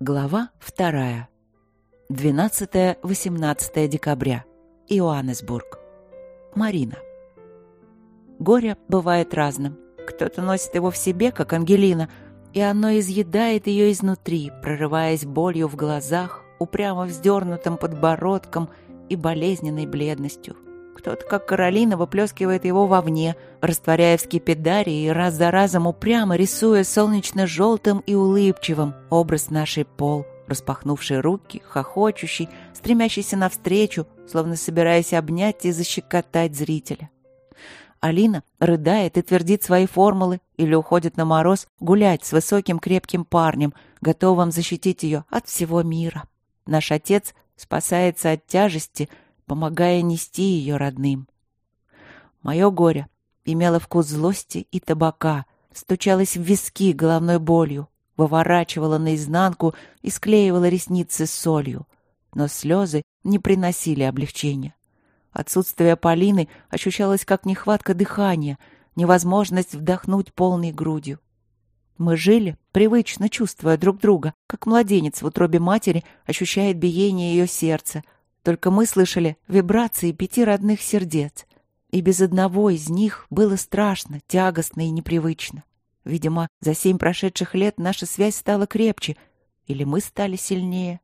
Глава вторая. 12-18 декабря. Иоаннесбург. Марина. Горе бывает разным. Кто-то носит его в себе, как Ангелина, и оно изъедает ее изнутри, прорываясь болью в глазах, упрямо вздернутым подбородком и болезненной бледностью. Кто-то, как Каролина, выплескивает его вовне, растворяя в скипидаре и раз за разом упрямо рисуя солнечно-желтым и улыбчивым образ нашей пол, распахнувший руки, хохочущий, стремящийся навстречу, словно собираясь обнять и защекотать зрителя. Алина рыдает и твердит свои формулы или уходит на мороз гулять с высоким крепким парнем, готовым защитить ее от всего мира. Наш отец спасается от тяжести — помогая нести ее родным. Мое горе имело вкус злости и табака, стучалось в виски головной болью, выворачивало наизнанку и склеивало ресницы солью. Но слезы не приносили облегчения. Отсутствие Полины ощущалось как нехватка дыхания, невозможность вдохнуть полной грудью. Мы жили, привычно чувствуя друг друга, как младенец в утробе матери ощущает биение ее сердца, только мы слышали вибрации пяти родных сердец. И без одного из них было страшно, тягостно и непривычно. Видимо, за семь прошедших лет наша связь стала крепче, или мы стали сильнее.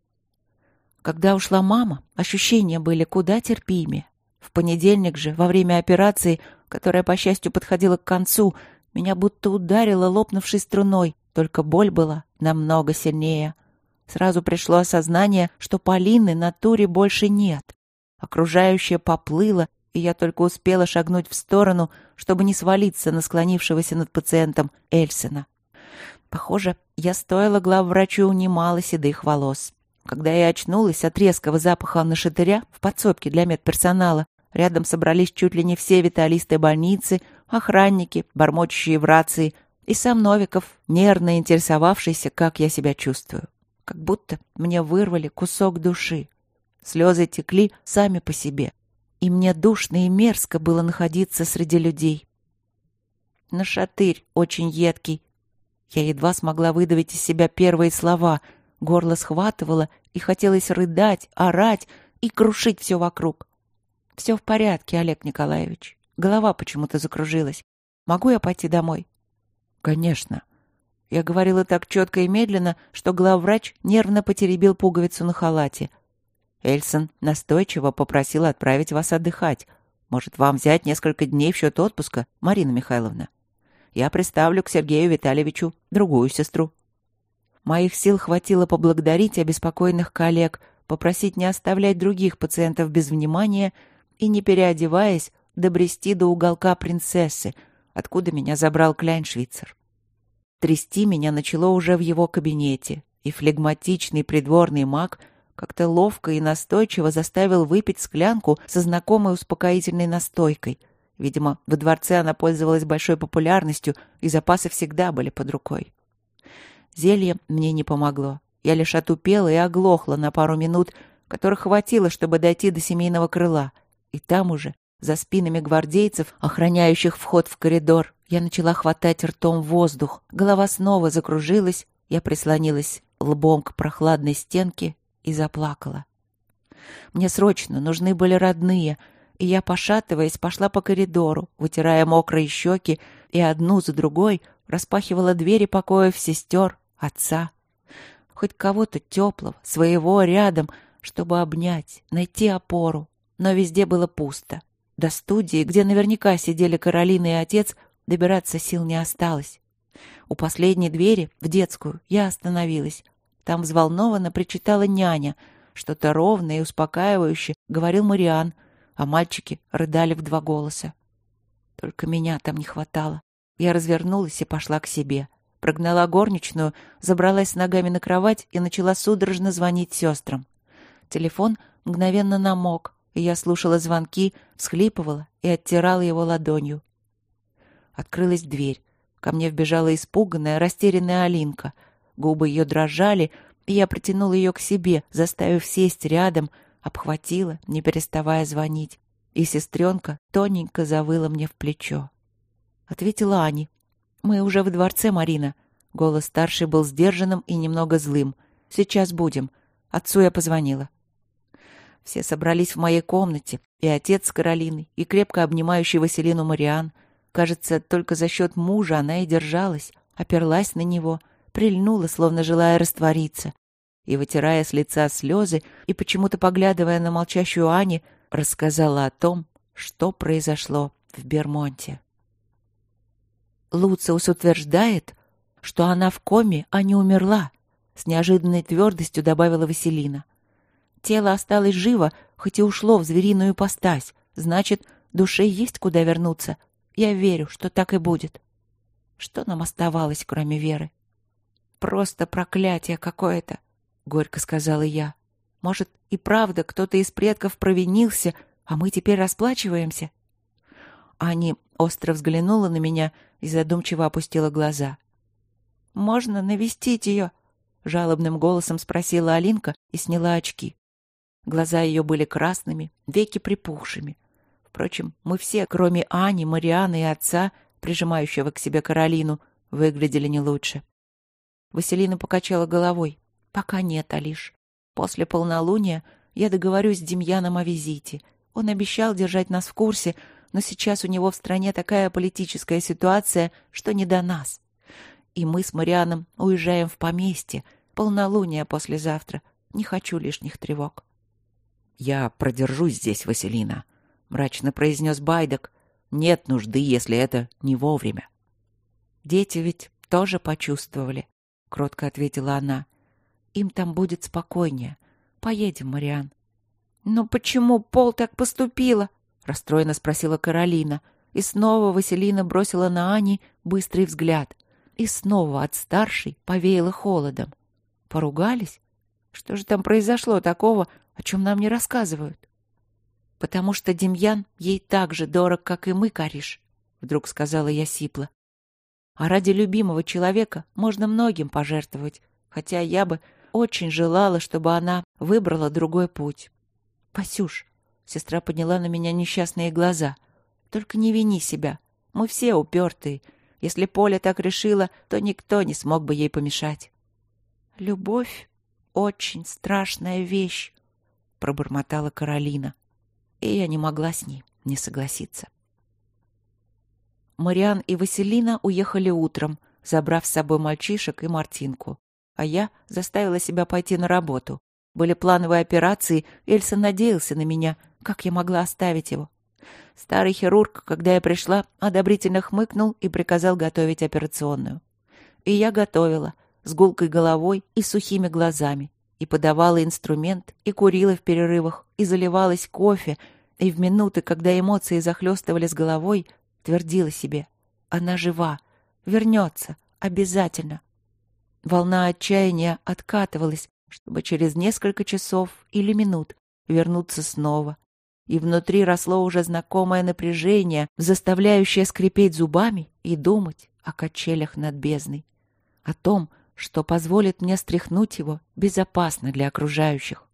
Когда ушла мама, ощущения были куда терпимее. В понедельник же, во время операции, которая, по счастью, подходила к концу, меня будто ударило лопнувшей струной, только боль была намного сильнее. Сразу пришло осознание, что Полины на туре больше нет. Окружающее поплыло, и я только успела шагнуть в сторону, чтобы не свалиться на склонившегося над пациентом Эльсена. Похоже, я стоила главврачу немало седых волос. Когда я очнулась от резкого запаха нашатыря в подсобке для медперсонала, рядом собрались чуть ли не все виталисты больницы, охранники, бормочущие в рации, и сам Новиков, нервно интересовавшийся, как я себя чувствую как будто мне вырвали кусок души. Слезы текли сами по себе, и мне душно и мерзко было находиться среди людей. На шатырь очень едкий. Я едва смогла выдавить из себя первые слова, горло схватывало, и хотелось рыдать, орать и крушить все вокруг. Все в порядке, Олег Николаевич. Голова почему-то закружилась. Могу я пойти домой? Конечно. Я говорила так четко и медленно, что главврач нервно потеребил пуговицу на халате. Эльсон настойчиво попросил отправить вас отдыхать. Может, вам взять несколько дней в счет отпуска, Марина Михайловна? Я представлю к Сергею Витальевичу другую сестру. Моих сил хватило поблагодарить обеспокоенных коллег, попросить не оставлять других пациентов без внимания и, не переодеваясь, добрести до уголка принцессы, откуда меня забрал Кляйншвицер. Трясти меня начало уже в его кабинете, и флегматичный придворный маг как-то ловко и настойчиво заставил выпить склянку со знакомой успокоительной настойкой. Видимо, во дворце она пользовалась большой популярностью, и запасы всегда были под рукой. Зелье мне не помогло. Я лишь отупела и оглохла на пару минут, которых хватило, чтобы дойти до семейного крыла. И там уже, за спинами гвардейцев, охраняющих вход в коридор, я начала хватать ртом воздух. Голова снова закружилась. Я прислонилась лбом к прохладной стенке и заплакала. Мне срочно нужны были родные, и я, пошатываясь, пошла по коридору, вытирая мокрые щеки, и одну за другой распахивала двери покоев сестер, отца. Хоть кого-то теплого, своего рядом, чтобы обнять, найти опору. Но везде было пусто. До студии, где наверняка сидели Каролина и отец, Добираться сил не осталось. У последней двери, в детскую, я остановилась. Там взволнованно причитала няня. Что-то ровное и успокаивающее говорил Мариан, а мальчики рыдали в два голоса. Только меня там не хватало. Я развернулась и пошла к себе. Прогнала горничную, забралась ногами на кровать и начала судорожно звонить сестрам. Телефон мгновенно намок, и я слушала звонки, всхлипывала и оттирала его ладонью. Открылась дверь. Ко мне вбежала испуганная, растерянная Алинка. Губы ее дрожали, и я притянула ее к себе, заставив сесть рядом, обхватила, не переставая звонить. И сестренка тоненько завыла мне в плечо. Ответила Ани. «Мы уже в дворце, Марина». Голос старшей был сдержанным и немного злым. Сейчас будем. Отцу я позвонила. Все собрались в моей комнате, и отец с и крепко обнимающий Василину Мариан. Кажется, только за счет мужа она и держалась, оперлась на него, прильнула, словно желая раствориться. И, вытирая с лица слезы и почему-то поглядывая на молчащую Ани, рассказала о том, что произошло в Бермонте. Луциус утверждает, что она в коме, а не умерла, с неожиданной твердостью добавила Василина. Тело осталось живо, хоть и ушло в звериную ипостась. Значит, душе есть куда вернуться. Я верю, что так и будет. Что нам оставалось, кроме веры? Просто проклятие какое-то, — горько сказала я. Может, и правда кто-то из предков провинился, а мы теперь расплачиваемся? Ани остро взглянула на меня и задумчиво опустила глаза. «Можно навестить ее?» — жалобным голосом спросила Алинка и сняла очки. Глаза ее были красными, веки припухшими. Впрочем, мы все, кроме Ани, Марианы и отца, прижимающего к себе Каролину, выглядели не лучше. Василина покачала головой. «Пока нет, Алиш. После полнолуния я договорюсь с Демьяном о визите. Он обещал держать нас в курсе, но сейчас у него в стране такая политическая ситуация, что не до нас. И мы с Марианом уезжаем в поместье. Полнолуние послезавтра. Не хочу лишних тревог». «Я продержусь здесь, Василина», — мрачно произнес Байдок. «Нет нужды, если это не вовремя». «Дети ведь тоже почувствовали», — кротко ответила она. «Им там будет спокойнее. Поедем, Мариан». «Но почему Пол так поступила?» — расстроенно спросила Каролина. И снова Василина бросила на Ани быстрый взгляд. И снова от старшей повеяло холодом. Поругались? Что же там произошло такого, о чем нам не рассказывают. Потому что Демьян ей так же дорог, как и мы, Кариш, вдруг сказала я сипло. А ради любимого человека можно многим пожертвовать, хотя я бы очень желала, чтобы она выбрала другой путь. Пасюш, сестра подняла на меня несчастные глаза. Только не вини себя. Мы все упертые. Если Поля так решила, то никто не смог бы ей помешать. Любовь — очень страшная вещь, пробормотала Каролина. И я не могла с ней не согласиться. Мариан и Василина уехали утром, забрав с собой мальчишек и Мартинку. А я заставила себя пойти на работу. Были плановые операции, Эльса надеялся на меня. Как я могла оставить его? Старый хирург, когда я пришла, одобрительно хмыкнул и приказал готовить операционную. И я готовила, с гулкой головой и сухими глазами и подавала инструмент, и курила в перерывах, и заливалась кофе, и в минуты, когда эмоции захлестывали с головой, твердила себе «Она жива, вернется, обязательно». Волна отчаяния откатывалась, чтобы через несколько часов или минут вернуться снова. И внутри росло уже знакомое напряжение, заставляющее скрипеть зубами и думать о качелях над бездной. О том, что позволит мне стряхнуть его безопасно для окружающих.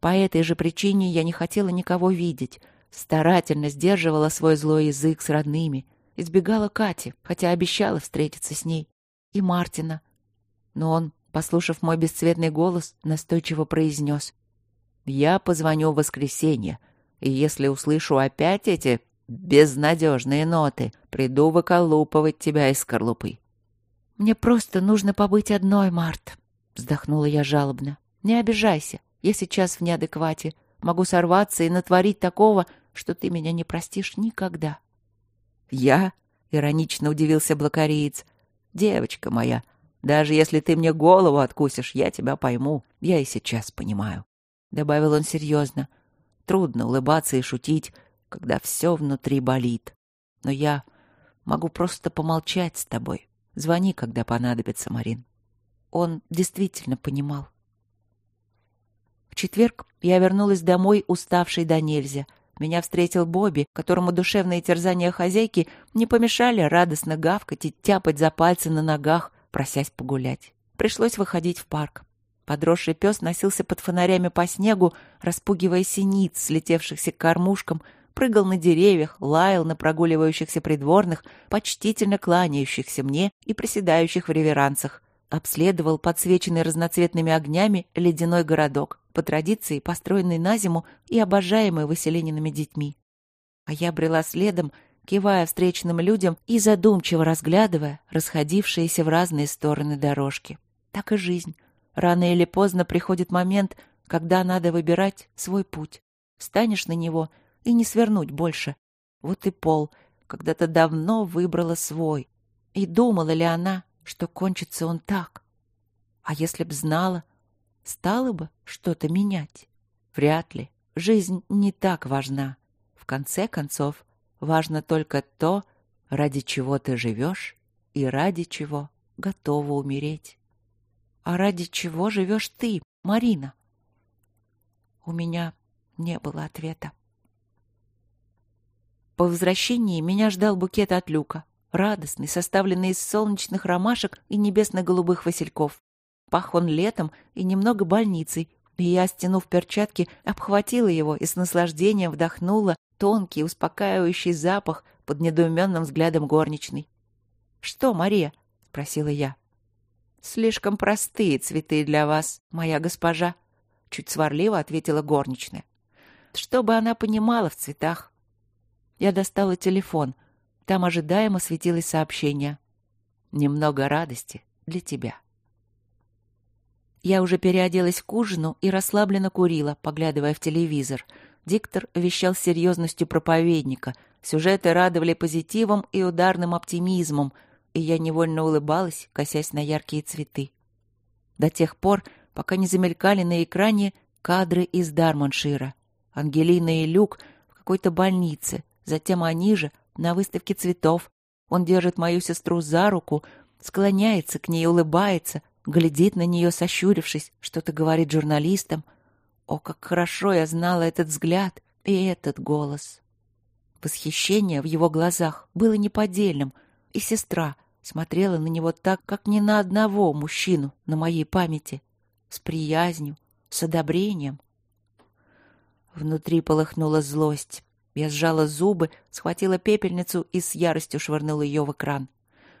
По этой же причине я не хотела никого видеть, старательно сдерживала свой злой язык с родными, избегала Кати, хотя обещала встретиться с ней, и Мартина. Но он, послушав мой бесцветный голос, настойчиво произнес. «Я позвоню в воскресенье, и если услышу опять эти безнадежные ноты, приду выколупывать тебя из скорлупы. «Мне просто нужно побыть одной, Март», — вздохнула я жалобно. «Не обижайся, я сейчас в неадеквате. Могу сорваться и натворить такого, что ты меня не простишь никогда». «Я?» — иронично удивился блокариец. «Девочка моя, даже если ты мне голову откусишь, я тебя пойму. Я и сейчас понимаю», — добавил он серьезно. «Трудно улыбаться и шутить, когда все внутри болит. Но я могу просто помолчать с тобой, Звони, когда понадобится, Марин. Он действительно понимал. В четверг я вернулась домой, уставшей до нельзя. Меня встретил Бобби, которому душевные терзания хозяйки не помешали радостно гавкать и тяпать за пальцы на ногах, просясь погулять. Пришлось выходить в парк. Подросший пес носился под фонарями по снегу, распугивая синиц, слетевшихся к кормушкам, прыгал на деревьях, лаял на прогуливающихся придворных, почтительно кланяющихся мне и приседающих в реверансах, обследовал подсвеченный разноцветными огнями ледяной городок, по традиции построенный на зиму и обожаемый выселенными детьми. А я брела следом, кивая встречным людям и задумчиво разглядывая расходившиеся в разные стороны дорожки. Так и жизнь. Рано или поздно приходит момент, когда надо выбирать свой путь. Встанешь на него и не свернуть больше. Вот и Пол когда-то давно выбрала свой. И думала ли она, что кончится он так? А если б знала, стала бы что-то менять? Вряд ли. Жизнь не так важна. В конце концов, важно только то, ради чего ты живешь и ради чего готова умереть. А ради чего живешь ты, Марина? У меня не было ответа. По возвращении меня ждал букет от Люка, радостный, составленный из солнечных ромашек и небесно-голубых васильков. Пах он летом и немного больницей, и я, стянув перчатки, обхватила его и с наслаждением вдохнула тонкий, успокаивающий запах под недоуменным взглядом горничной. «Что, Мария?» — спросила я. «Слишком простые цветы для вас, моя госпожа», — чуть сварливо ответила горничная. «Чтобы она понимала в цветах». Я достала телефон. Там ожидаемо светилось сообщение. «Немного радости для тебя». Я уже переоделась к ужину и расслабленно курила, поглядывая в телевизор. Диктор вещал с серьезностью проповедника. Сюжеты радовали позитивом и ударным оптимизмом, и я невольно улыбалась, косясь на яркие цветы. До тех пор, пока не замелькали на экране кадры из Дармоншира. Ангелина и Люк в какой-то больнице, затем они же на выставке цветов. Он держит мою сестру за руку, склоняется к ней, улыбается, глядит на нее, сощурившись, что-то говорит журналистам. О, как хорошо я знала этот взгляд и этот голос. Восхищение в его глазах было неподдельным, и сестра смотрела на него так, как ни на одного мужчину на моей памяти, с приязнью, с одобрением. Внутри полыхнула злость. Я сжала зубы, схватила пепельницу и с яростью швырнула ее в экран.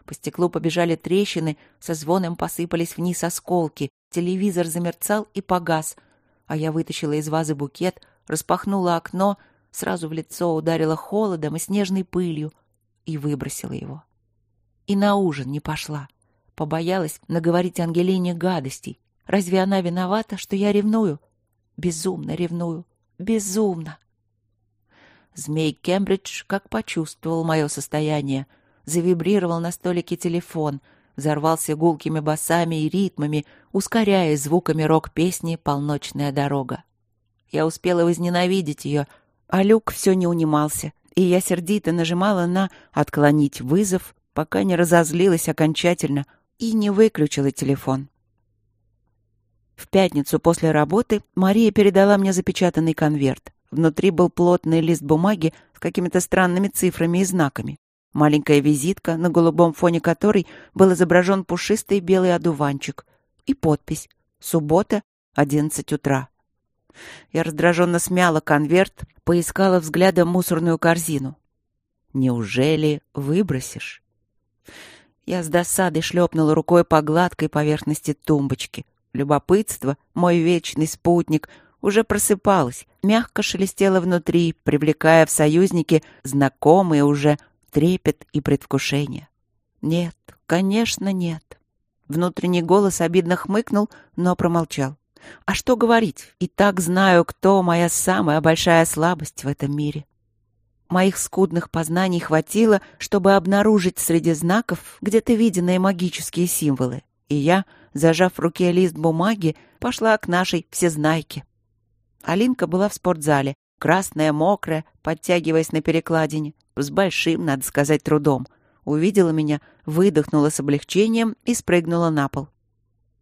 По стеклу побежали трещины, со звоном посыпались вниз осколки. Телевизор замерцал и погас. А я вытащила из вазы букет, распахнула окно, сразу в лицо ударила холодом и снежной пылью и выбросила его. И на ужин не пошла. Побоялась наговорить Ангелине гадостей. Разве она виновата, что я ревную? Безумно ревную. Безумно. Змей Кембридж как почувствовал мое состояние — завибрировал на столике телефон, взорвался гулкими басами и ритмами, ускоряя звуками рок-песни «Полночная дорога». Я успела возненавидеть ее, а Люк все не унимался, и я сердито нажимала на «отклонить вызов», пока не разозлилась окончательно и не выключила телефон. В пятницу после работы Мария передала мне запечатанный конверт. Внутри был плотный лист бумаги с какими-то странными цифрами и знаками. Маленькая визитка, на голубом фоне которой был изображен пушистый белый одуванчик. И подпись «Суббота, 11 утра». Я раздраженно смяла конверт, поискала взглядом мусорную корзину. «Неужели выбросишь?» Я с досадой шлепнула рукой по гладкой поверхности тумбочки. Любопытство, мой вечный спутник, уже просыпалось, мягко шелестело внутри, привлекая в союзники знакомые уже трепет и предвкушение. Нет, конечно, нет. Внутренний голос обидно хмыкнул, но промолчал. А что говорить? И так знаю, кто моя самая большая слабость в этом мире. Моих скудных познаний хватило, чтобы обнаружить среди знаков где-то виденные магические символы. И я, зажав в руке лист бумаги, пошла к нашей всезнайке. Алинка была в спортзале, красная, мокрая, подтягиваясь на перекладине с большим, надо сказать, трудом. Увидела меня, выдохнула с облегчением и спрыгнула на пол.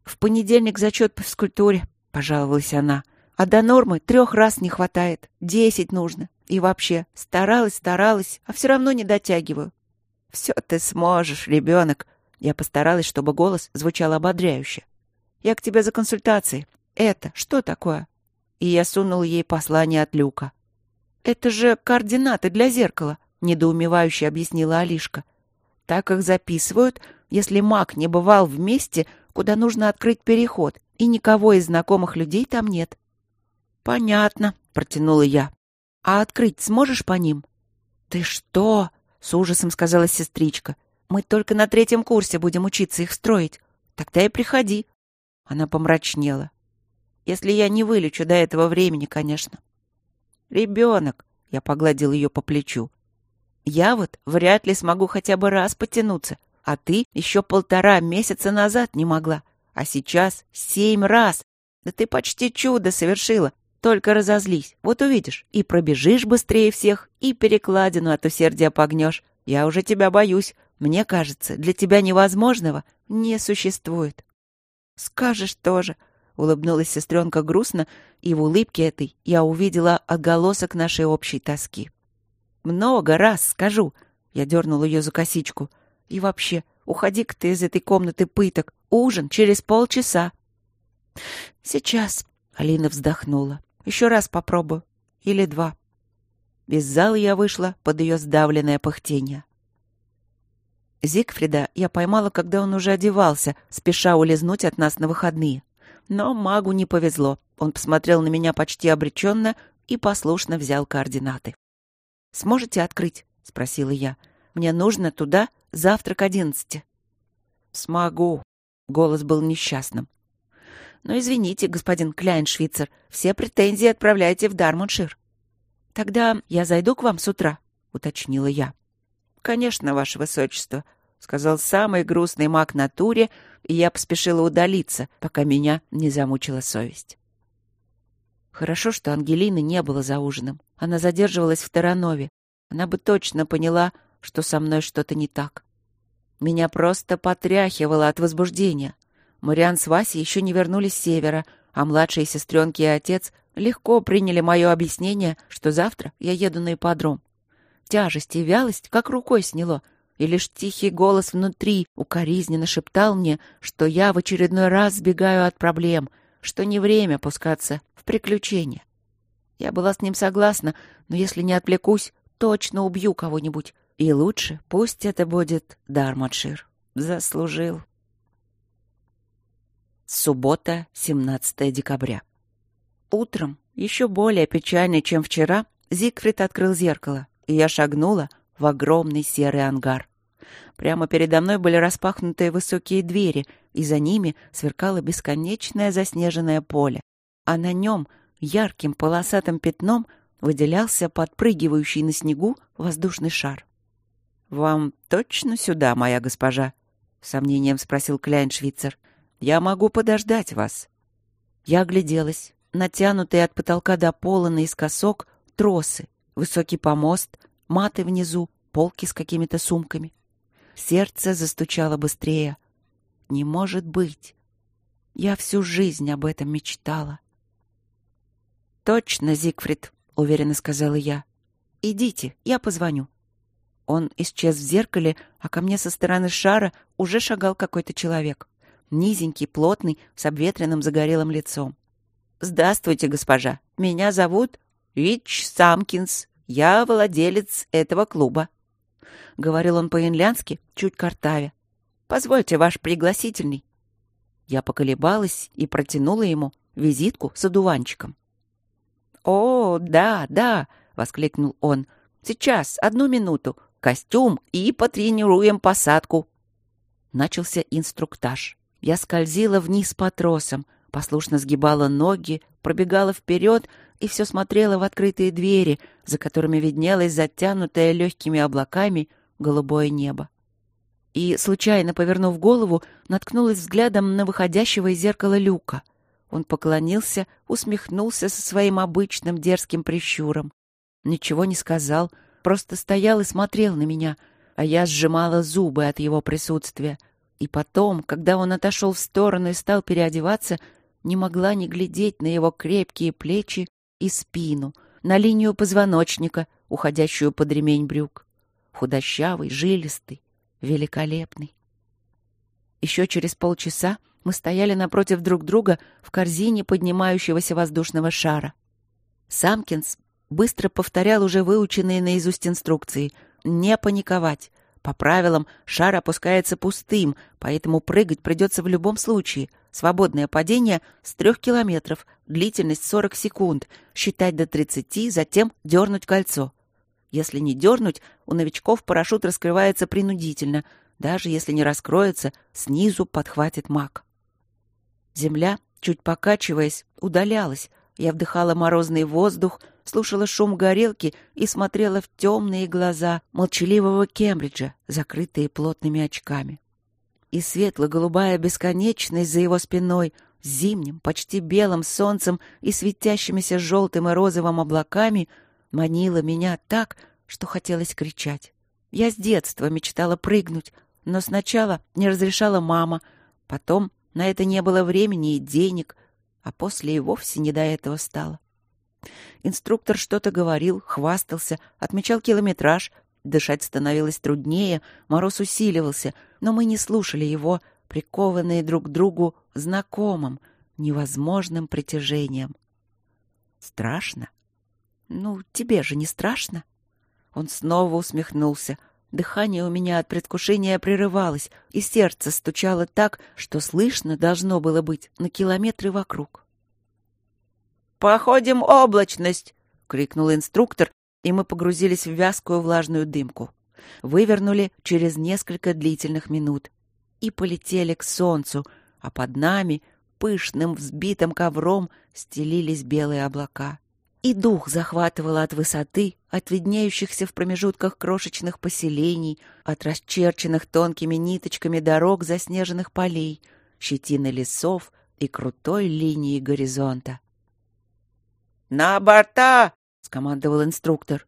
«В понедельник зачет по физкультуре», — пожаловалась она. «А до нормы трех раз не хватает. Десять нужно. И вообще, старалась, старалась, а все равно не дотягиваю». «Все ты сможешь, ребенок». Я постаралась, чтобы голос звучал ободряюще. «Я к тебе за консультацией. Это что такое?» И я сунул ей послание от Люка. «Это же координаты для зеркала», — недоумевающе объяснила Алишка. «Так их записывают, если маг не бывал вместе, куда нужно открыть переход, и никого из знакомых людей там нет». «Понятно», — протянула я. «А открыть сможешь по ним?» «Ты что?» — с ужасом сказала сестричка. «Мы только на третьем курсе будем учиться их строить. Тогда и приходи». Она помрачнела. «Если я не вылечу до этого времени, конечно». «Ребенок», — я погладил ее по плечу. «Я вот вряд ли смогу хотя бы раз потянуться, а ты еще полтора месяца назад не могла, а сейчас семь раз. Да ты почти чудо совершила, только разозлись, вот увидишь, и пробежишь быстрее всех, и перекладину от усердия погнешь. Я уже тебя боюсь. Мне кажется, для тебя невозможного не существует. Скажешь тоже, — улыбнулась сестренка грустно, и в улыбке этой я увидела отголосок нашей общей тоски. «Много раз скажу», — я дернула ее за косичку. «И вообще, уходи-ка ты из этой комнаты пыток. Ужин через полчаса». «Сейчас», — Алина вздохнула. Еще раз попробую. Или два. Из зала я вышла под ее сдавленное пыхтение. Зигфрида я поймала, когда он уже одевался, спеша улизнуть от нас на выходные. Но магу не повезло. Он посмотрел на меня почти обреченно и послушно взял координаты. «Сможете открыть?» — спросила я. «Мне нужно туда завтра к одиннадцати». «Смогу». Голос был несчастным. Но извините, господин Кляйншвицер, все претензии отправляйте в Дармуншир. Тогда я зайду к вам с утра, уточнила я. Конечно, ваше высочество, сказал самый грустный маг натуре, и я поспешила удалиться, пока меня не замучила совесть. Хорошо, что Ангелины не было за ужином. Она задерживалась в Таранове. Она бы точно поняла, что со мной что-то не так. Меня просто потряхивало от возбуждения. Мариан с Васей еще не вернулись с севера, а младшие сестренки и отец легко приняли мое объяснение, что завтра я еду на ипподром. Тяжесть и вялость как рукой сняло, и лишь тихий голос внутри укоризненно шептал мне, что я в очередной раз сбегаю от проблем, что не время пускаться в приключения. Я была с ним согласна, но если не отвлекусь, точно убью кого-нибудь. И лучше пусть это будет Дармадшир. Заслужил. Суббота, 17 декабря. Утром, еще более печальный, чем вчера, Зигфрид открыл зеркало, и я шагнула в огромный серый ангар. Прямо передо мной были распахнутые высокие двери, и за ними сверкало бесконечное заснеженное поле, а на нем ярким полосатым пятном выделялся подпрыгивающий на снегу воздушный шар. «Вам точно сюда, моя госпожа?» — сомнением спросил Кляйншвицер. — я могу подождать вас». Я огляделась. Натянутые от потолка до пола наискосок тросы, высокий помост, маты внизу, полки с какими-то сумками. Сердце застучало быстрее. «Не может быть!» Я всю жизнь об этом мечтала. «Точно, Зигфрид», — уверенно сказала я. «Идите, я позвоню». Он исчез в зеркале, а ко мне со стороны шара уже шагал какой-то человек низенький, плотный, с обветренным загорелым лицом. «Здравствуйте, госпожа. Меня зовут Вич Самкинс. Я владелец этого клуба». Говорил он по-инлянски, чуть картаве. «Позвольте ваш пригласительный». Я поколебалась и протянула ему визитку с одуванчиком. «О, да, да!» — воскликнул он. «Сейчас, одну минуту. Костюм и потренируем посадку». Начался инструктаж. Я скользила вниз по тросам, послушно сгибала ноги, пробегала вперед и все смотрела в открытые двери, за которыми виднелось затянутое легкими облаками голубое небо. И, случайно повернув голову, наткнулась взглядом на выходящего из зеркала люка. Он поклонился, усмехнулся со своим обычным дерзким прищуром. Ничего не сказал, просто стоял и смотрел на меня, а я сжимала зубы от его присутствия — и потом, когда он отошел в сторону и стал переодеваться, не могла не глядеть на его крепкие плечи и спину, на линию позвоночника, уходящую под ремень брюк. Худощавый, жилистый, великолепный. Еще через полчаса мы стояли напротив друг друга в корзине поднимающегося воздушного шара. Самкинс быстро повторял уже выученные наизусть инструкции. Не паниковать, По правилам, шар опускается пустым, поэтому прыгать придется в любом случае. Свободное падение с трех километров, длительность 40 секунд, считать до 30, затем дернуть кольцо. Если не дернуть, у новичков парашют раскрывается принудительно. Даже если не раскроется, снизу подхватит маг. Земля, чуть покачиваясь, удалялась. Я вдыхала морозный воздух, слушала шум горелки и смотрела в темные глаза молчаливого Кембриджа, закрытые плотными очками. И светло-голубая бесконечность за его спиной зимним, почти белым солнцем и светящимися желтым и розовым облаками манила меня так, что хотелось кричать. Я с детства мечтала прыгнуть, но сначала не разрешала мама, потом на это не было времени и денег, а после и вовсе не до этого стало. Инструктор что-то говорил, хвастался, отмечал километраж. Дышать становилось труднее, мороз усиливался, но мы не слушали его, прикованные друг к другу знакомым, невозможным притяжением. Страшно? Ну, тебе же не страшно? Он снова усмехнулся. Дыхание у меня от предвкушения прерывалось, и сердце стучало так, что слышно должно было быть на километры вокруг. «Походим облачность!» — крикнул инструктор, и мы погрузились в вязкую влажную дымку. Вывернули через несколько длительных минут и полетели к солнцу, а под нами, пышным взбитым ковром, стелились белые облака. И дух захватывало от высоты, от виднеющихся в промежутках крошечных поселений, от расчерченных тонкими ниточками дорог заснеженных полей, щетины лесов и крутой линии горизонта. «На борта!» — скомандовал инструктор.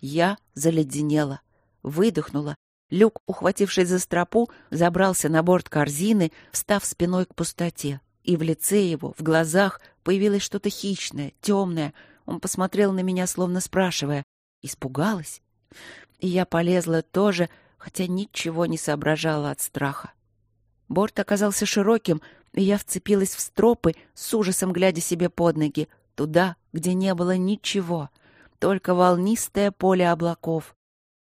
Я заледенела, выдохнула. Люк, ухватившись за стропу, забрался на борт корзины, встав спиной к пустоте. И в лице его, в глазах, появилось что-то хищное, темное. Он посмотрел на меня, словно спрашивая. Испугалась? И я полезла тоже, хотя ничего не соображала от страха. Борт оказался широким, и я вцепилась в стропы, с ужасом глядя себе под ноги туда, где не было ничего, только волнистое поле облаков.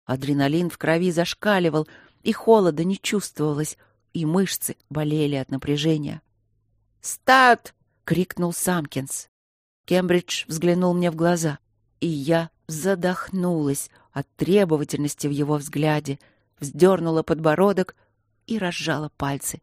Адреналин в крови зашкаливал, и холода не чувствовалось, и мышцы болели от напряжения. «Стат!» — крикнул Самкинс. Кембридж взглянул мне в глаза, и я задохнулась от требовательности в его взгляде, вздернула подбородок и разжала пальцы.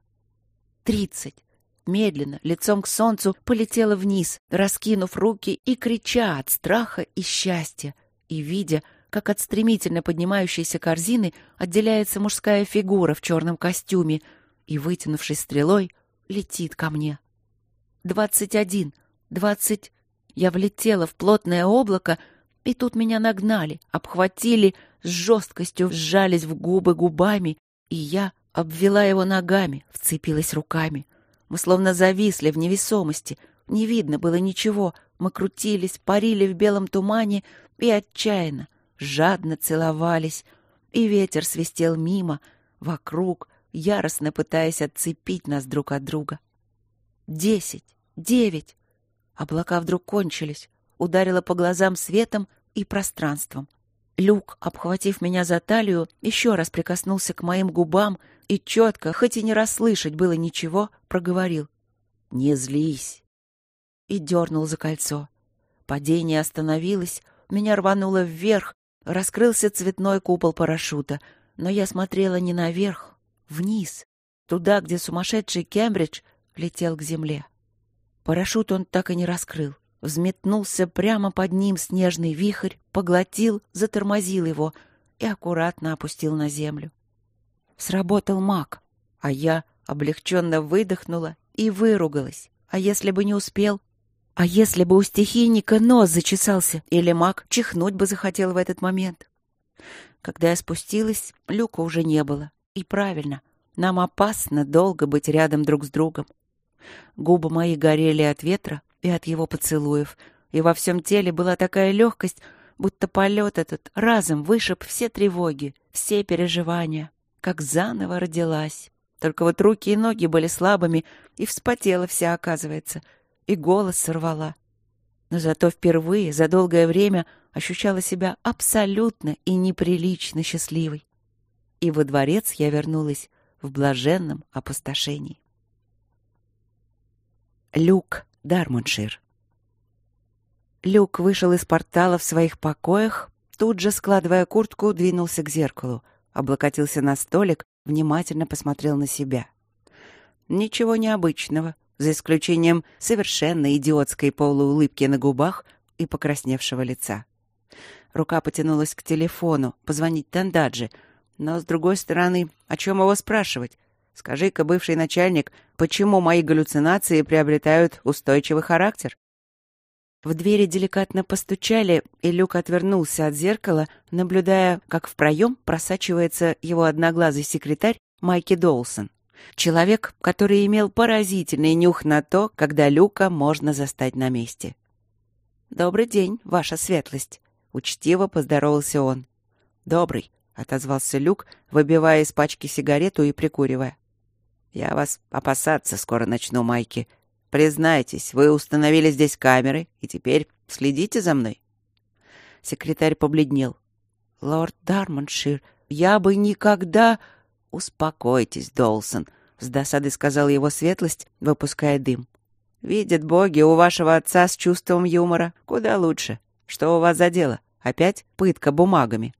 Тридцать, медленно, лицом к солнцу, полетела вниз, раскинув руки и крича от страха и счастья, и видя, как от стремительно поднимающейся корзины отделяется мужская фигура в черном костюме и, вытянувшись стрелой, летит ко мне. Двадцать один, двадцать... Я влетела в плотное облако, и тут меня нагнали, обхватили, с жесткостью сжались в губы губами, и я обвела его ногами, вцепилась руками. Мы словно зависли в невесомости. Не видно было ничего. Мы крутились, парили в белом тумане и отчаянно, жадно целовались. И ветер свистел мимо, вокруг, яростно пытаясь отцепить нас друг от друга. Десять, девять. Облака вдруг кончились. Ударило по глазам светом и пространством. Люк, обхватив меня за талию, еще раз прикоснулся к моим губам и четко, хоть и не расслышать было ничего, проговорил. «Не злись!» И дернул за кольцо. Падение остановилось, меня рвануло вверх, раскрылся цветной купол парашюта, но я смотрела не наверх, вниз, туда, где сумасшедший Кембридж летел к земле. Парашют он так и не раскрыл. Взметнулся прямо под ним снежный вихрь, поглотил, затормозил его и аккуратно опустил на землю. Сработал маг, а я облегченно выдохнула и выругалась. А если бы не успел? А если бы у стихийника нос зачесался, или маг чихнуть бы захотел в этот момент? Когда я спустилась, люка уже не было. И правильно, нам опасно долго быть рядом друг с другом. Губы мои горели от ветра и от его поцелуев, и во всем теле была такая легкость, будто полет этот разом вышиб все тревоги, все переживания как заново родилась. Только вот руки и ноги были слабыми, и вспотела вся, оказывается, и голос сорвала. Но зато впервые за долгое время ощущала себя абсолютно и неприлично счастливой. и во дворец я вернулась в блаженном опустошении. Люк Дармоншир Люк вышел из портала в своих покоях, тут же, складывая куртку, двинулся к зеркалу, облокотился на столик, внимательно посмотрел на себя. Ничего необычного, за исключением совершенно идиотской полуулыбки на губах и покрасневшего лица. Рука потянулась к телефону, позвонить Тандаджи, но, с другой стороны, о чем его спрашивать? Скажи-ка, бывший начальник, почему мои галлюцинации приобретают устойчивый характер? В двери деликатно постучали, и Люк отвернулся от зеркала, наблюдая, как в проем просачивается его одноглазый секретарь Майки Доусон. Человек, который имел поразительный нюх на то, когда Люка можно застать на месте. «Добрый день, ваша светлость», — учтиво поздоровался он. «Добрый», — отозвался Люк, выбивая из пачки сигарету и прикуривая. «Я вас опасаться скоро начну, Майки. Признайтесь, вы установили здесь камеры, и теперь следите за мной». Секретарь побледнел. «Лорд Дармоншир, я бы никогда...» «Успокойтесь, Долсон», — с досадой сказал его светлость, выпуская дым. «Видят боги, у вашего отца с чувством юмора куда лучше. Что у вас за дело? Опять пытка бумагами?»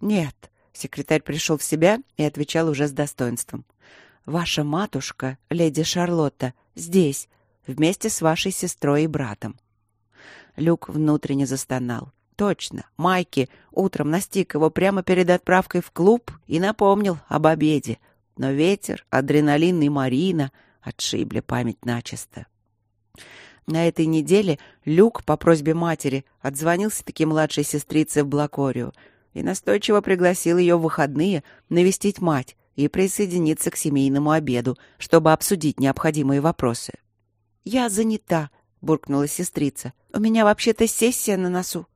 «Нет», — секретарь пришел в себя и отвечал уже с достоинством. «Ваша матушка, леди Шарлотта, здесь, вместе с вашей сестрой и братом». Люк внутренне застонал. Точно, Майки утром настиг его прямо перед отправкой в клуб и напомнил об обеде. Но ветер, адреналин и Марина отшибли память начисто. На этой неделе Люк по просьбе матери отзвонился таки младшей сестрице в Блакорию и настойчиво пригласил ее в выходные навестить мать и присоединиться к семейному обеду, чтобы обсудить необходимые вопросы. «Я занята», — буркнула сестрица. «У меня вообще-то сессия на носу».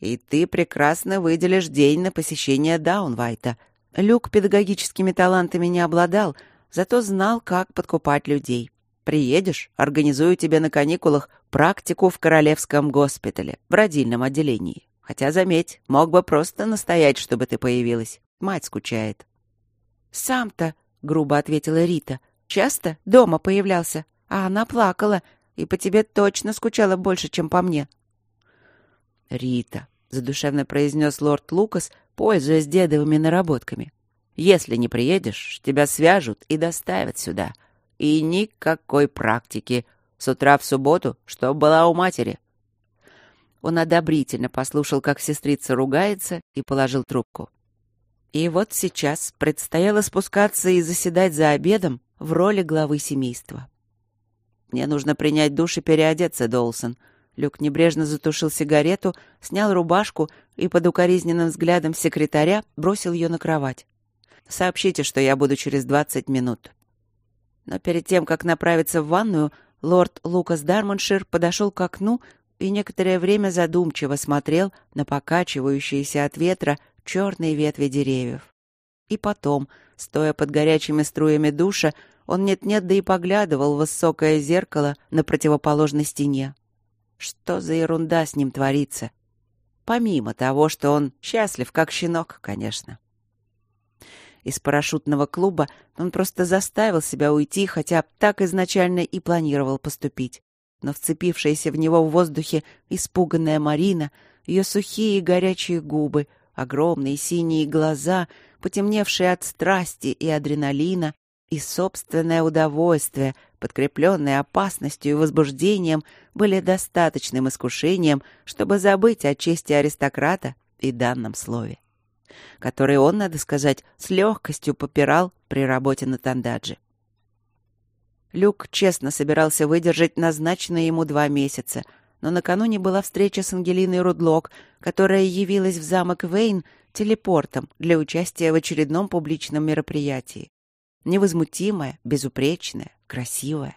И ты прекрасно выделишь день на посещение Даунвайта. Люк педагогическими талантами не обладал, зато знал, как подкупать людей. Приедешь, организую тебе на каникулах практику в Королевском госпитале, в родильном отделении. Хотя, заметь, мог бы просто настоять, чтобы ты появилась. Мать скучает. «Сам-то», — грубо ответила Рита, — «часто дома появлялся, а она плакала, и по тебе точно скучала больше, чем по мне». «Рита», — задушевно произнес лорд Лукас, пользуясь дедовыми наработками. «Если не приедешь, тебя свяжут и доставят сюда. И никакой практики. С утра в субботу, что была у матери». Он одобрительно послушал, как сестрица ругается, и положил трубку. И вот сейчас предстояло спускаться и заседать за обедом в роли главы семейства. «Мне нужно принять душ и переодеться, Долсон», Люк небрежно затушил сигарету, снял рубашку и под укоризненным взглядом секретаря бросил ее на кровать. «Сообщите, что я буду через двадцать минут». Но перед тем, как направиться в ванную, лорд Лукас Дармоншир подошел к окну и некоторое время задумчиво смотрел на покачивающиеся от ветра черные ветви деревьев. И потом, стоя под горячими струями душа, он нет-нет да и поглядывал в высокое зеркало на противоположной стене. Что за ерунда с ним творится? Помимо того, что он счастлив, как щенок, конечно. Из парашютного клуба он просто заставил себя уйти, хотя так изначально и планировал поступить. Но вцепившаяся в него в воздухе испуганная Марина, ее сухие и горячие губы, огромные синие глаза, потемневшие от страсти и адреналина, и собственное удовольствие, подкрепленное опасностью и возбуждением, были достаточным искушением, чтобы забыть о чести аристократа и данном слове, который он, надо сказать, с легкостью попирал при работе на Тандадже. Люк честно собирался выдержать назначенные ему два месяца, но накануне была встреча с Ангелиной Рудлок, которая явилась в замок Вейн телепортом для участия в очередном публичном мероприятии. Невозмутимая, безупречная, красивая.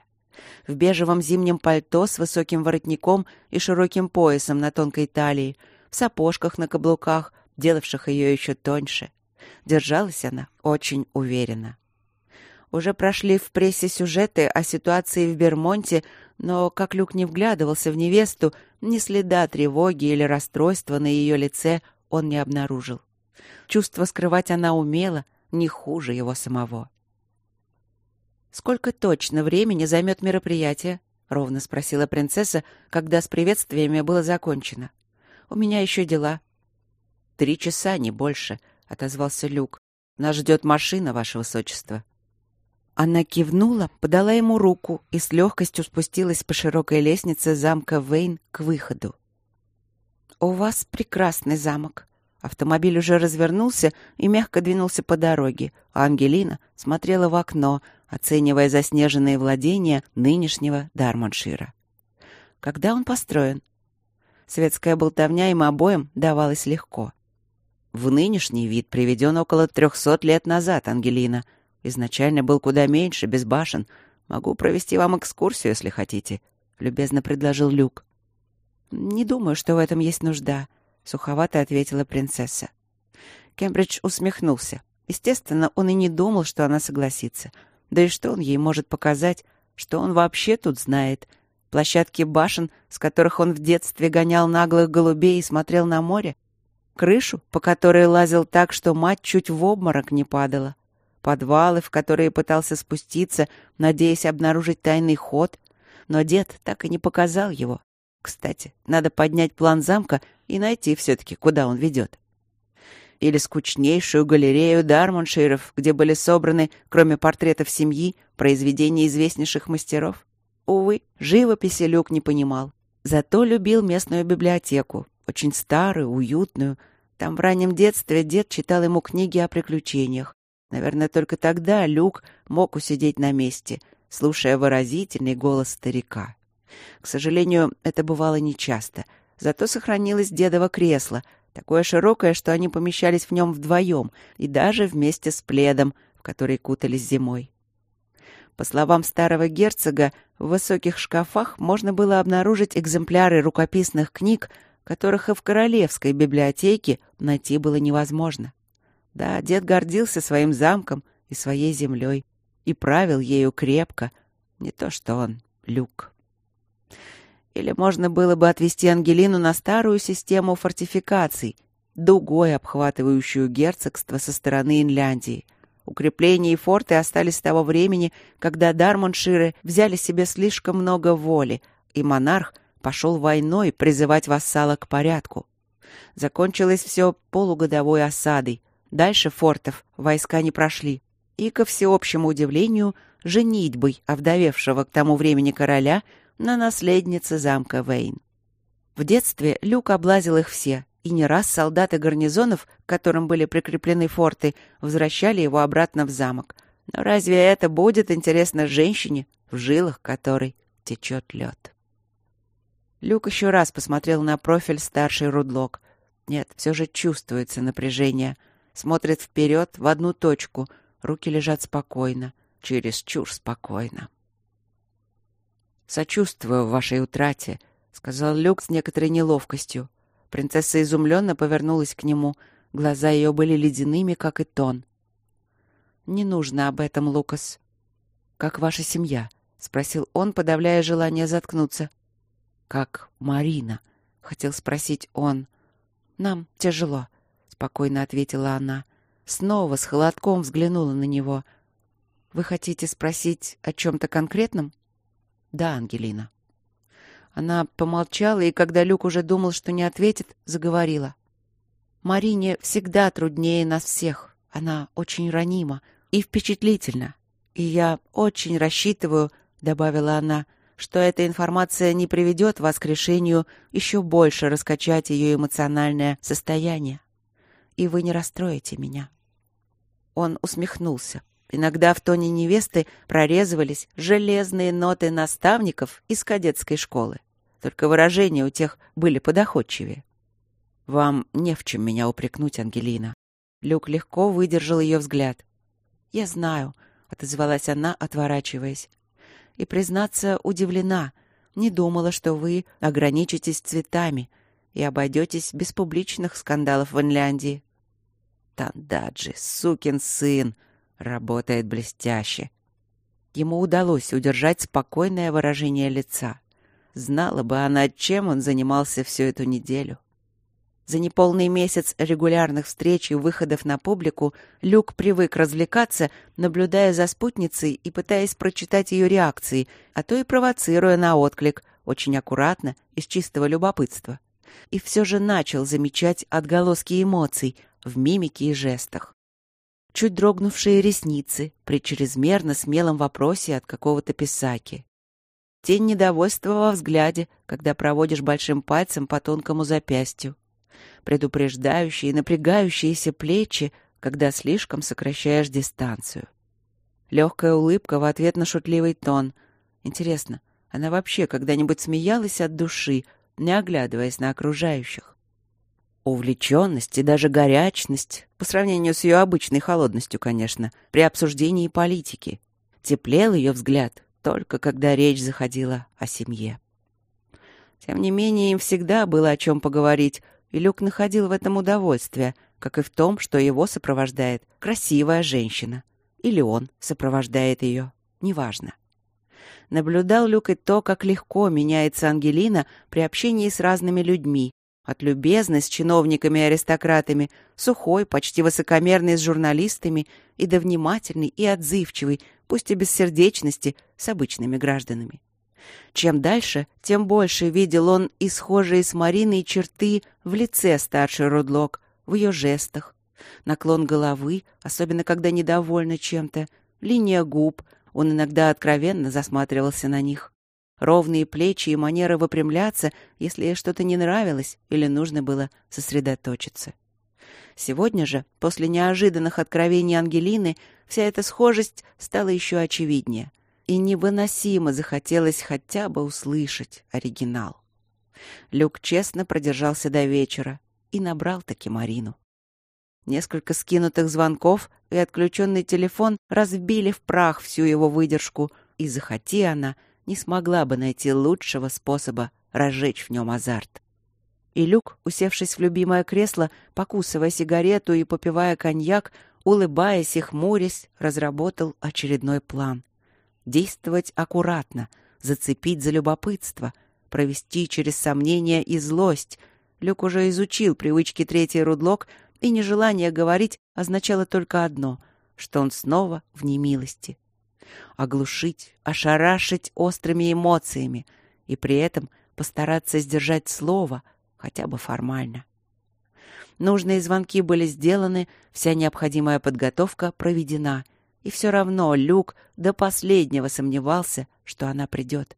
В бежевом зимнем пальто с высоким воротником и широким поясом на тонкой талии, в сапожках на каблуках, делавших ее еще тоньше. Держалась она очень уверенно. Уже прошли в прессе сюжеты о ситуации в Бермонте, но, как Люк не вглядывался в невесту, ни следа тревоги или расстройства на ее лице он не обнаружил. Чувство скрывать она умела, не хуже его самого. «Сколько точно времени займет мероприятие?» — ровно спросила принцесса, когда с приветствиями было закончено. «У меня еще дела». «Три часа, не больше», — отозвался Люк. «Нас ждет машина, ваше высочество». Она кивнула, подала ему руку и с легкостью спустилась по широкой лестнице замка Вейн к выходу. «У вас прекрасный замок». Автомобиль уже развернулся и мягко двинулся по дороге, а Ангелина смотрела в окно, оценивая заснеженные владения нынешнего Дармоншира. Когда он построен? Светская болтовня им обоим давалась легко. В нынешний вид приведен около трехсот лет назад, Ангелина — Изначально был куда меньше, без башен. Могу провести вам экскурсию, если хотите», — любезно предложил Люк. «Не думаю, что в этом есть нужда», — суховато ответила принцесса. Кембридж усмехнулся. Естественно, он и не думал, что она согласится. Да и что он ей может показать, что он вообще тут знает? Площадки башен, с которых он в детстве гонял наглых голубей и смотрел на море? Крышу, по которой лазил так, что мать чуть в обморок не падала? Подвалы, в которые пытался спуститься, надеясь обнаружить тайный ход, но дед так и не показал его. Кстати, надо поднять план замка и найти все-таки, куда он ведет. Или скучнейшую галерею Дармонширов, где были собраны, кроме портретов семьи, произведения известнейших мастеров. Увы, живописи Люк не понимал. Зато любил местную библиотеку, очень старую, уютную. Там в раннем детстве дед читал ему книги о приключениях. Наверное, только тогда Люк мог усидеть на месте, слушая выразительный голос старика. К сожалению, это бывало нечасто. Зато сохранилось дедово кресло, такое широкое, что они помещались в нем вдвоем и даже вместе с пледом, в который кутались зимой. По словам старого герцога, в высоких шкафах можно было обнаружить экземпляры рукописных книг, которых и в королевской библиотеке найти было невозможно. Да, дед гордился своим замком и своей землей и правил ею крепко, не то что он, Люк. Или можно было бы отвести Ангелину на старую систему фортификаций, дугой обхватывающую герцогство со стороны Инляндии. Укрепления и форты остались с того времени, когда Дармонширы взяли себе слишком много воли, и монарх пошел войной призывать вассала к порядку. Закончилось все полугодовой осадой, Дальше фортов войска не прошли. И, ко всеобщему удивлению, женитьбой овдовевшего к тому времени короля на наследнице замка Вейн. В детстве Люк облазил их все, и не раз солдаты гарнизонов, к которым были прикреплены форты, возвращали его обратно в замок. Но разве это будет интересно женщине, в жилах которой течет лед? Люк еще раз посмотрел на профиль старшей Рудлок. Нет, все же чувствуется напряжение — Смотрит вперед в одну точку. Руки лежат спокойно, чересчур спокойно. «Сочувствую вашей утрате», — сказал Люк с некоторой неловкостью. Принцесса изумленно повернулась к нему. Глаза ее были ледяными, как и тон. «Не нужно об этом, Лукас». «Как ваша семья?» — спросил он, подавляя желание заткнуться. «Как Марина?» — хотел спросить он. «Нам тяжело спокойно ответила она. Снова с холодком взглянула на него. Вы хотите спросить о чем-то конкретном? Да, Ангелина. Она помолчала, и когда Люк уже думал, что не ответит, заговорила. Марине всегда труднее нас всех. Она очень ранима и впечатлительна. И я очень рассчитываю, добавила она, что эта информация не приведет вас к решению еще больше раскачать ее эмоциональное состояние и вы не расстроите меня». Он усмехнулся. Иногда в тоне невесты прорезывались железные ноты наставников из кадетской школы. Только выражения у тех были подоходчивее. «Вам не в чем меня упрекнуть, Ангелина». Люк легко выдержал ее взгляд. «Я знаю», — отозвалась она, отворачиваясь. «И, признаться, удивлена. Не думала, что вы ограничитесь цветами и обойдетесь без публичных скандалов в Инляндии. Тандаджи, сукин сын, работает блестяще. Ему удалось удержать спокойное выражение лица. Знала бы она, чем он занимался всю эту неделю. За неполный месяц регулярных встреч и выходов на публику Люк привык развлекаться, наблюдая за спутницей и пытаясь прочитать ее реакции, а то и провоцируя на отклик, очень аккуратно, из чистого любопытства. И все же начал замечать отголоски эмоций в мимике и жестах. Чуть дрогнувшие ресницы при чрезмерно смелом вопросе от какого-то писаки. Тень недовольства во взгляде, когда проводишь большим пальцем по тонкому запястью предупреждающие и напрягающиеся плечи, когда слишком сокращаешь дистанцию. Легкая улыбка в ответ на шутливый тон. Интересно, она вообще когда-нибудь смеялась от души, не оглядываясь на окружающих? Увлеченность и даже горячность, по сравнению с ее обычной холодностью, конечно, при обсуждении политики. Теплел ее взгляд только когда речь заходила о семье. Тем не менее, им всегда было о чем поговорить, и Люк находил в этом удовольствие, как и в том, что его сопровождает красивая женщина. Или он сопровождает ее, неважно. Наблюдал Люк и то, как легко меняется Ангелина при общении с разными людьми, от любезной с чиновниками и аристократами, сухой, почти высокомерной с журналистами и до внимательной и отзывчивой, пусть и без сердечности, с обычными гражданами. Чем дальше, тем больше видел он и схожие с Мариной черты в лице старшей Рудлок, в ее жестах. Наклон головы, особенно когда недовольна чем-то, линия губ, он иногда откровенно засматривался на них. Ровные плечи и манера выпрямляться, если ей что-то не нравилось или нужно было сосредоточиться. Сегодня же, после неожиданных откровений Ангелины, вся эта схожесть стала еще очевиднее — и невыносимо захотелось хотя бы услышать оригинал. Люк честно продержался до вечера и набрал таки Марину. Несколько скинутых звонков и отключенный телефон разбили в прах всю его выдержку, и, захоти она, не смогла бы найти лучшего способа разжечь в нем азарт. И Люк, усевшись в любимое кресло, покусывая сигарету и попивая коньяк, улыбаясь и хмурясь, разработал очередной план. Действовать аккуратно, зацепить за любопытство, провести через сомнения и злость. Люк уже изучил привычки третий рудлок, и нежелание говорить означало только одно — что он снова в немилости. Оглушить, ошарашить острыми эмоциями и при этом постараться сдержать слово, хотя бы формально. Нужные звонки были сделаны, вся необходимая подготовка проведена — и все равно Люк до последнего сомневался, что она придет.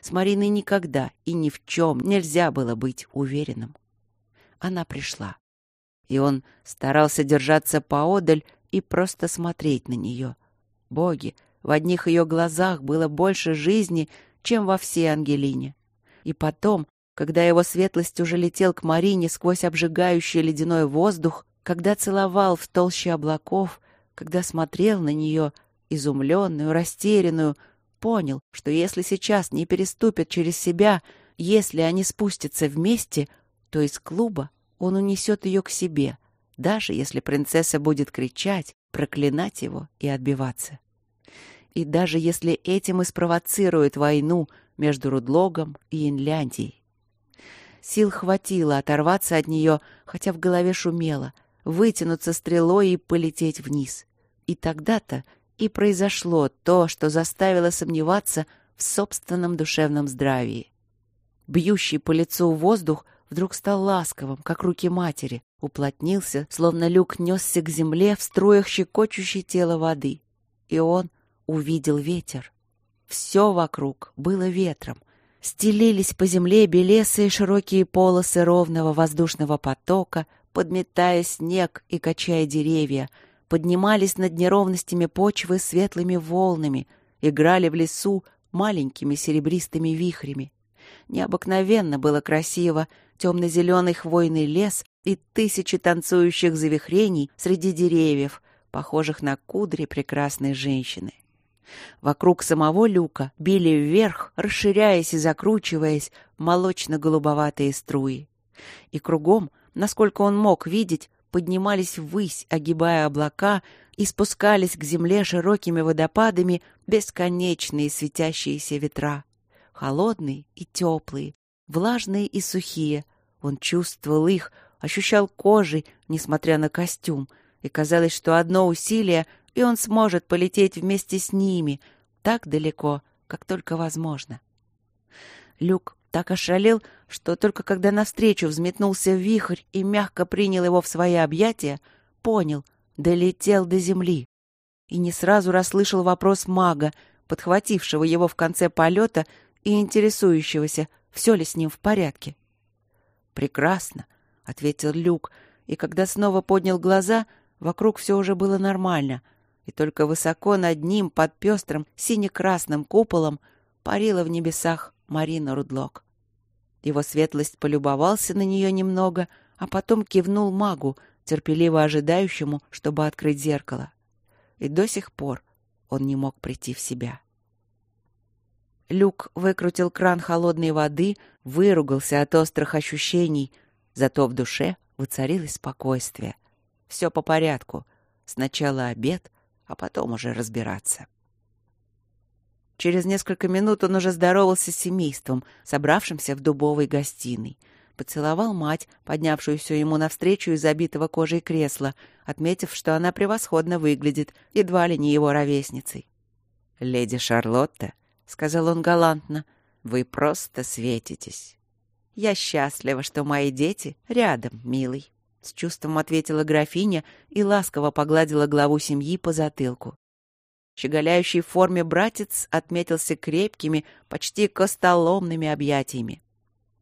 С Мариной никогда и ни в чем нельзя было быть уверенным. Она пришла. И он старался держаться поодаль и просто смотреть на нее. Боги, в одних ее глазах было больше жизни, чем во всей Ангелине. И потом, когда его светлость уже летел к Марине сквозь обжигающий ледяной воздух, когда целовал в толще облаков, когда смотрел на нее, изумленную, растерянную, понял, что если сейчас не переступят через себя, если они спустятся вместе, то из клуба он унесет ее к себе, даже если принцесса будет кричать, проклинать его и отбиваться. И даже если этим и спровоцирует войну между Рудлогом и Инляндией. Сил хватило оторваться от нее, хотя в голове шумело — вытянуться стрелой и полететь вниз. И тогда-то и произошло то, что заставило сомневаться в собственном душевном здравии. Бьющий по лицу воздух вдруг стал ласковым, как руки матери, уплотнился, словно люк несся к земле в струях щекочущей тело воды. И он увидел ветер. Все вокруг было ветром. Стелились по земле белесые широкие полосы ровного воздушного потока, подметая снег и качая деревья, поднимались над неровностями почвы светлыми волнами, играли в лесу маленькими серебристыми вихрями. Необыкновенно было красиво, темно-зеленый хвойный лес и тысячи танцующих завихрений среди деревьев, похожих на кудри прекрасной женщины. Вокруг самого люка били вверх, расширяясь и закручиваясь, молочно-голубоватые струи. И кругом насколько он мог видеть, поднимались ввысь, огибая облака, и спускались к земле широкими водопадами бесконечные светящиеся ветра. Холодные и теплые, влажные и сухие. Он чувствовал их, ощущал кожей, несмотря на костюм, и казалось, что одно усилие, и он сможет полететь вместе с ними так далеко, как только возможно. Люк так ошалел, что только когда навстречу взметнулся вихрь и мягко принял его в свои объятия, понял, долетел до земли. И не сразу расслышал вопрос мага, подхватившего его в конце полета и интересующегося, все ли с ним в порядке. «Прекрасно», — ответил Люк, и когда снова поднял глаза, вокруг все уже было нормально, и только высоко над ним, под пестрым сине-красным куполом, парила в небесах Марина Рудлок. Его светлость полюбовался на нее немного, а потом кивнул магу, терпеливо ожидающему, чтобы открыть зеркало. И до сих пор он не мог прийти в себя. Люк выкрутил кран холодной воды, выругался от острых ощущений, зато в душе воцарилось спокойствие. Все по порядку. Сначала обед, а потом уже разбираться. Через несколько минут он уже здоровался с семейством, собравшимся в дубовой гостиной. Поцеловал мать, поднявшуюся ему навстречу из забитого кожей кресла, отметив, что она превосходно выглядит, едва ли не его ровесницей. «Леди Шарлотта», — сказал он галантно, — «вы просто светитесь». «Я счастлива, что мои дети рядом, милый», — с чувством ответила графиня и ласково погладила главу семьи по затылку. Щеголяющий в форме братец отметился крепкими, почти костоломными объятиями.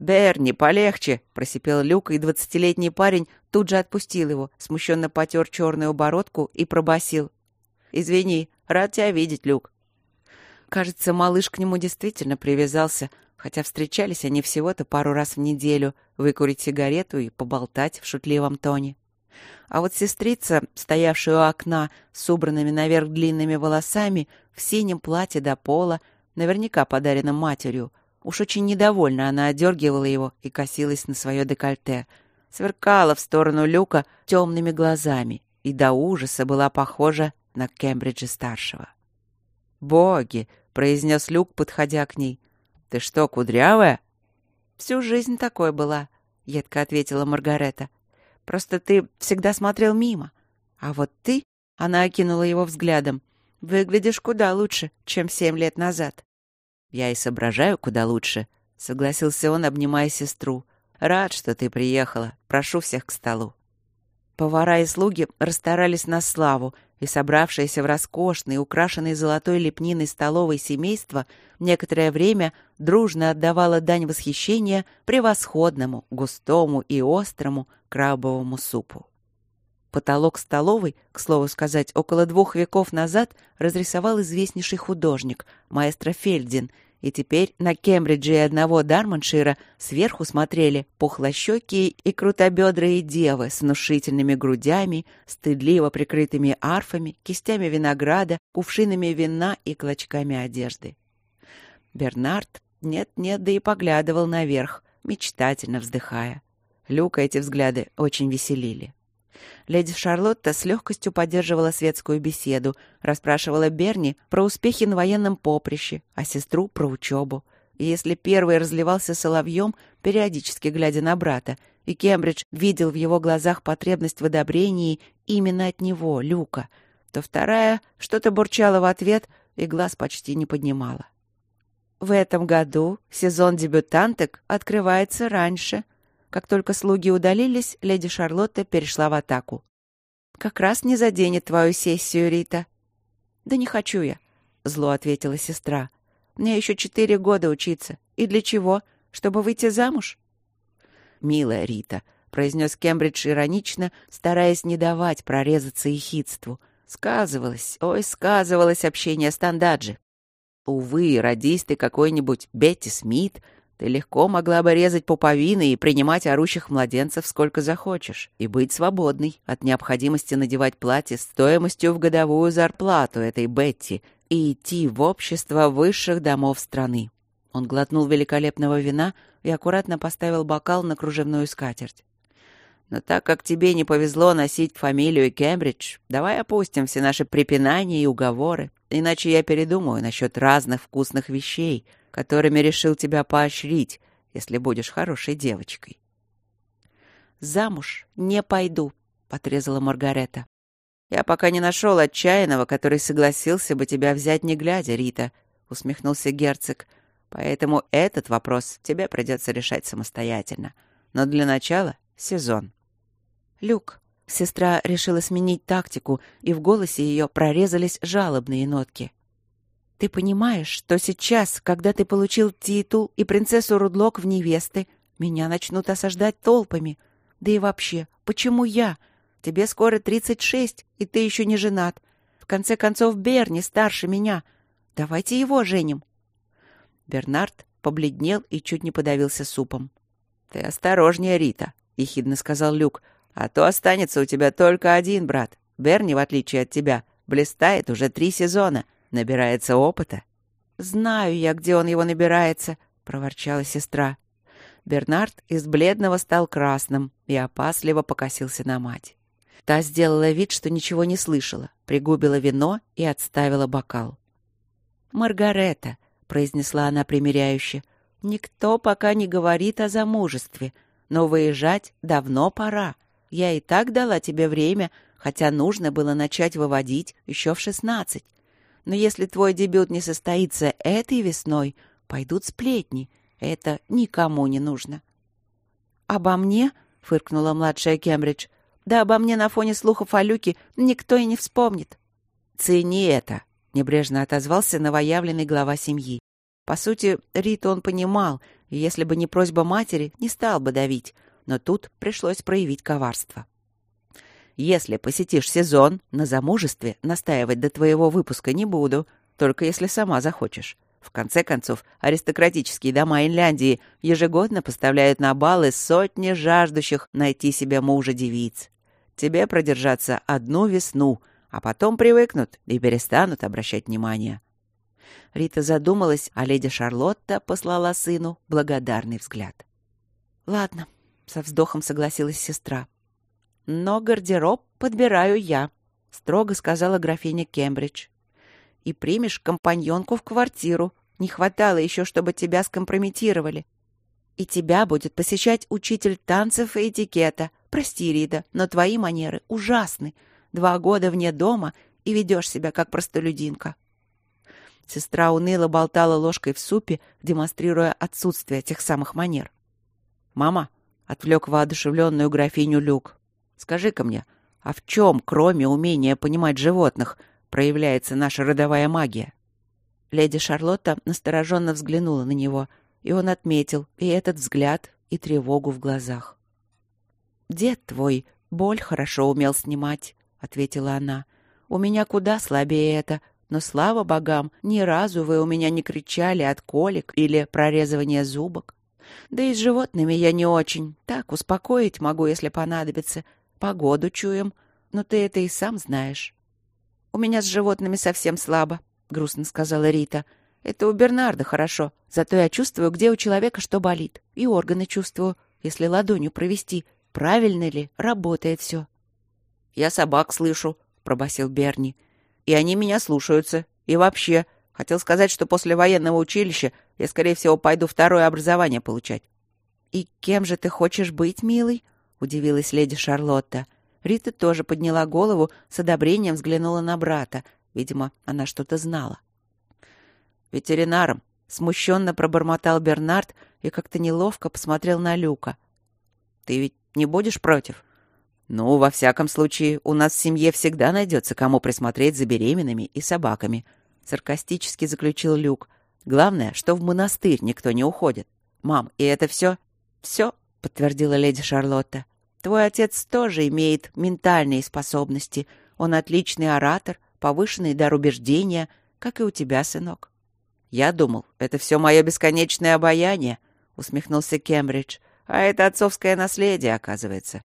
«Берни, полегче!» — просипел Люк, и двадцатилетний парень тут же отпустил его, смущенно потер черную бородку и пробасил. «Извини, рад тебя видеть, Люк». Кажется, малыш к нему действительно привязался, хотя встречались они всего-то пару раз в неделю, выкурить сигарету и поболтать в шутливом тоне. А вот сестрица, стоявшая у окна с убранными наверх длинными волосами, в синем платье до пола, наверняка подаренном матерью, уж очень недовольна она одергивала его и косилась на свое декольте, сверкала в сторону люка темными глазами и до ужаса была похожа на Кембриджа-старшего. «Боги!» — произнес Люк, подходя к ней. «Ты что, кудрявая?» «Всю жизнь такой была», — едко ответила Маргарета. Просто ты всегда смотрел мимо. А вот ты, — она окинула его взглядом, — выглядишь куда лучше, чем семь лет назад. Я и соображаю куда лучше, — согласился он, обнимая сестру. Рад, что ты приехала. Прошу всех к столу. Повара и слуги расстарались на славу, и собравшееся в роскошной, украшенной золотой лепниной столовой семейство некоторое время дружно отдавало дань восхищения превосходному, густому и острому крабовому супу. Потолок столовой, к слову сказать, около двух веков назад разрисовал известнейший художник, маэстро Фельдин, и теперь на Кембридже и одного Дарманшира сверху смотрели пухлощекие и крутобедрые девы с внушительными грудями, стыдливо прикрытыми арфами, кистями винограда, кувшинами вина и клочками одежды. Бернард нет-нет, да и поглядывал наверх, мечтательно вздыхая. Люка эти взгляды очень веселили. Леди Шарлотта с легкостью поддерживала светскую беседу, расспрашивала Берни про успехи на военном поприще, а сестру про учебу. И если первый разливался соловьем, периодически глядя на брата, и Кембридж видел в его глазах потребность в одобрении именно от него, Люка, то вторая что-то бурчала в ответ и глаз почти не поднимала. В этом году сезон дебютанток открывается раньше, как только слуги удалились, леди Шарлотта перешла в атаку. «Как раз не заденет твою сессию, Рита». «Да не хочу я», — зло ответила сестра. «Мне еще четыре года учиться. И для чего? Чтобы выйти замуж?» «Милая Рита», — произнес Кембридж иронично, стараясь не давать прорезаться ехидству. «Сказывалось, ой, сказывалось общение с Тандаджи. Увы, родись ты какой-нибудь Бетти Смит, ты легко могла бы резать пуповины и принимать орущих младенцев сколько захочешь, и быть свободной от необходимости надевать платье стоимостью в годовую зарплату этой Бетти и идти в общество высших домов страны. Он глотнул великолепного вина и аккуратно поставил бокал на кружевную скатерть. Но так как тебе не повезло носить фамилию Кембридж, давай опустим все наши препинания и уговоры, иначе я передумаю насчет разных вкусных вещей — которыми решил тебя поощрить, если будешь хорошей девочкой. замуж не пойду», — отрезала Маргарета. «Я пока не нашел отчаянного, который согласился бы тебя взять не глядя, Рита», — усмехнулся герцог. «Поэтому этот вопрос тебе придется решать самостоятельно. Но для начала — сезон». «Люк», — сестра решила сменить тактику, и в голосе ее прорезались жалобные нотки. «Ты понимаешь, что сейчас, когда ты получил титул и принцессу Рудлок в невесты, меня начнут осаждать толпами? Да и вообще, почему я?» Тебе скоро тридцать шесть, и ты еще не женат. В конце концов, Берни старше меня. Давайте его женим». Бернард побледнел и чуть не подавился супом. «Ты осторожнее, Рита», — ехидно сказал Люк. «А то останется у тебя только один брат. Берни, в отличие от тебя, блистает уже три сезона, набирается опыта». «Знаю я, где он его набирается», — проворчала сестра. Бернард из бледного стал красным и опасливо покосился на мать. Та сделала вид, что ничего не слышала, пригубила вино и отставила бокал. «Маргарета», — произнесла она примиряюще, — «никто пока не говорит о замужестве, но выезжать давно пора. Я и так дала тебе время, хотя нужно было начать выводить еще в шестнадцать. Но если твой дебют не состоится этой весной, пойдут сплетни. Это никому не нужно». «Обо мне?» — фыркнула младшая Кембридж. Да обо мне на фоне слухов о Люке никто и не вспомнит. «Цени это», — небрежно отозвался новоявленный глава семьи. По сути, Риту он понимал, и если бы не просьба матери, не стал бы давить, но тут пришлось проявить коварство. «Если посетишь сезон, на замужестве настаивать до твоего выпуска не буду, только если сама захочешь. В конце концов, аристократические дома Инляндии ежегодно поставляют на балы сотни жаждущих найти себе мужа девиц. Тебе продержаться одну весну, а потом привыкнут и перестанут обращать внимание». Рита задумалась, а леди Шарлотта послала сыну благодарный взгляд. «Ладно», — со вздохом согласилась сестра. «Но гардероб подбираю я», — строго сказала графиня Кембридж. «И примешь компаньонку в квартиру. Не хватало еще, чтобы тебя скомпрометировали. И тебя будет посещать учитель танцев и этикета. Прости, Рида, но твои манеры ужасны. Два года вне дома и ведешь себя как простолюдинка. Сестра уныло болтала ложкой в супе, демонстрируя отсутствие тех самых манер. «Мама», — отвлек воодушевленную графиню Люк, — «скажи-ка мне, а в чем, кроме умения понимать животных, проявляется наша родовая магия?» Леди Шарлотта настороженно взглянула на него — и он отметил и этот взгляд, и тревогу в глазах. «Дед твой боль хорошо умел снимать», — ответила она. «У меня куда слабее это, но, слава богам, ни разу вы у меня не кричали от колик или прорезывания зубок. Да и с животными я не очень. Так, успокоить могу, если понадобится. Погоду чуем, но ты это и сам знаешь». «У меня с животными совсем слабо», — грустно сказала Рита. Это у Бернарда хорошо. Зато я чувствую, где у человека что болит. И органы чувствую, если ладонью провести, правильно ли работает все. «Я собак слышу», — пробасил Берни. «И они меня слушаются. И вообще, хотел сказать, что после военного училища я, скорее всего, пойду второе образование получать». «И кем же ты хочешь быть, милый?» — удивилась леди Шарлотта. Рита тоже подняла голову, с одобрением взглянула на брата. Видимо, она что-то знала ветеринаром», — смущенно пробормотал Бернард и как-то неловко посмотрел на Люка. «Ты ведь не будешь против?» «Ну, во всяком случае, у нас в семье всегда найдется, кому присмотреть за беременными и собаками», — саркастически заключил Люк. «Главное, что в монастырь никто не уходит. Мам, и это все?» «Все», — подтвердила леди Шарлотта. «Твой отец тоже имеет ментальные способности. Он отличный оратор, повышенный дар убеждения, как и у тебя, сынок». «Я думал, это все мое бесконечное обаяние», — усмехнулся Кембридж. «А это отцовское наследие, оказывается».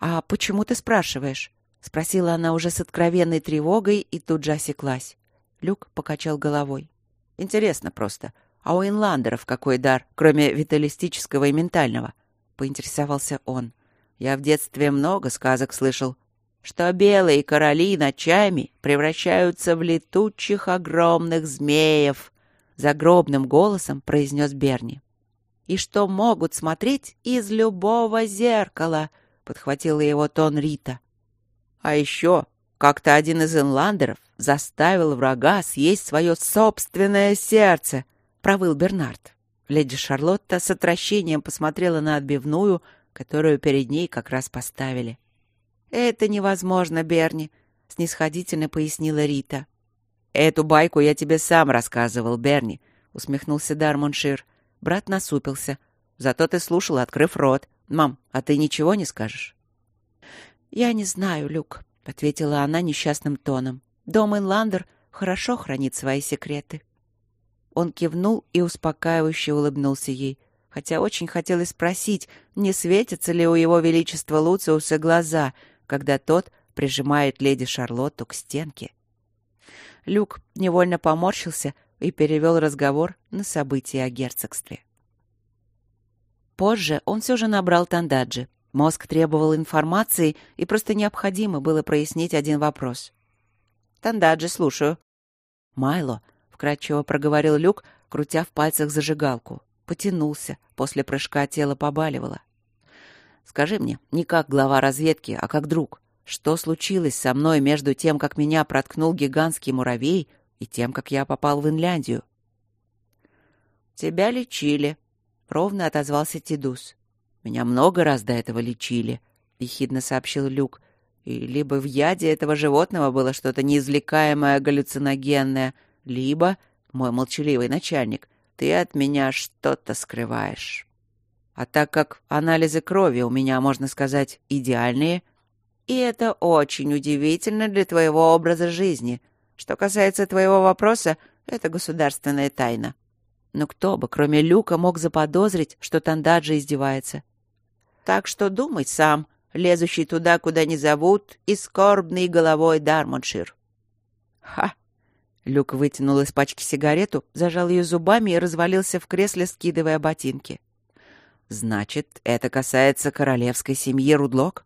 «А почему ты спрашиваешь?» — спросила она уже с откровенной тревогой и тут же осеклась. Люк покачал головой. «Интересно просто. А у инландеров какой дар, кроме виталистического и ментального?» — поинтересовался он. «Я в детстве много сказок слышал, что белые короли ночами превращаются в летучих огромных змеев, загробным голосом произнес Берни. И что могут смотреть из любого зеркала, подхватила его тон Рита. А еще как-то один из инландеров заставил врага съесть свое собственное сердце, провыл Бернард. Леди Шарлотта с отвращением посмотрела на отбивную, которую перед ней как раз поставили. «Это невозможно, Берни», — снисходительно пояснила Рита. «Эту байку я тебе сам рассказывал, Берни», — усмехнулся Дармоншир. Брат насупился. «Зато ты слушал, открыв рот. Мам, а ты ничего не скажешь?» «Я не знаю, Люк», — ответила она несчастным тоном. «Дом Инландер хорошо хранит свои секреты». Он кивнул и успокаивающе улыбнулся ей, хотя очень хотелось спросить, не светятся ли у его величества Луциуса глаза, когда тот прижимает леди Шарлотту к стенке. Люк невольно поморщился и перевел разговор на события о герцогстве. Позже он все же набрал Тандаджи. Мозг требовал информации, и просто необходимо было прояснить один вопрос. «Тандаджи, слушаю». «Майло», — вкратчиво проговорил Люк, крутя в пальцах зажигалку. Потянулся, после прыжка тело побаливало. «Скажи мне, не как глава разведки, а как друг, что случилось со мной между тем, как меня проткнул гигантский муравей, и тем, как я попал в Инляндию?» «Тебя лечили», — ровно отозвался Тидус. «Меня много раз до этого лечили», — ехидно сообщил Люк. «И либо в яде этого животного было что-то неизвлекаемое галлюциногенное, либо, мой молчаливый начальник, ты от меня что-то скрываешь. А так как анализы крови у меня, можно сказать, идеальные, и это очень удивительно для твоего образа жизни. Что касается твоего вопроса, это государственная тайна. Но кто бы, кроме Люка, мог заподозрить, что Тандаджи издевается? Так что думай сам, лезущий туда, куда не зовут, и скорбный головой Дармоншир. Ха! Люк вытянул из пачки сигарету, зажал ее зубами и развалился в кресле, скидывая ботинки. «Значит, это касается королевской семьи Рудлок?»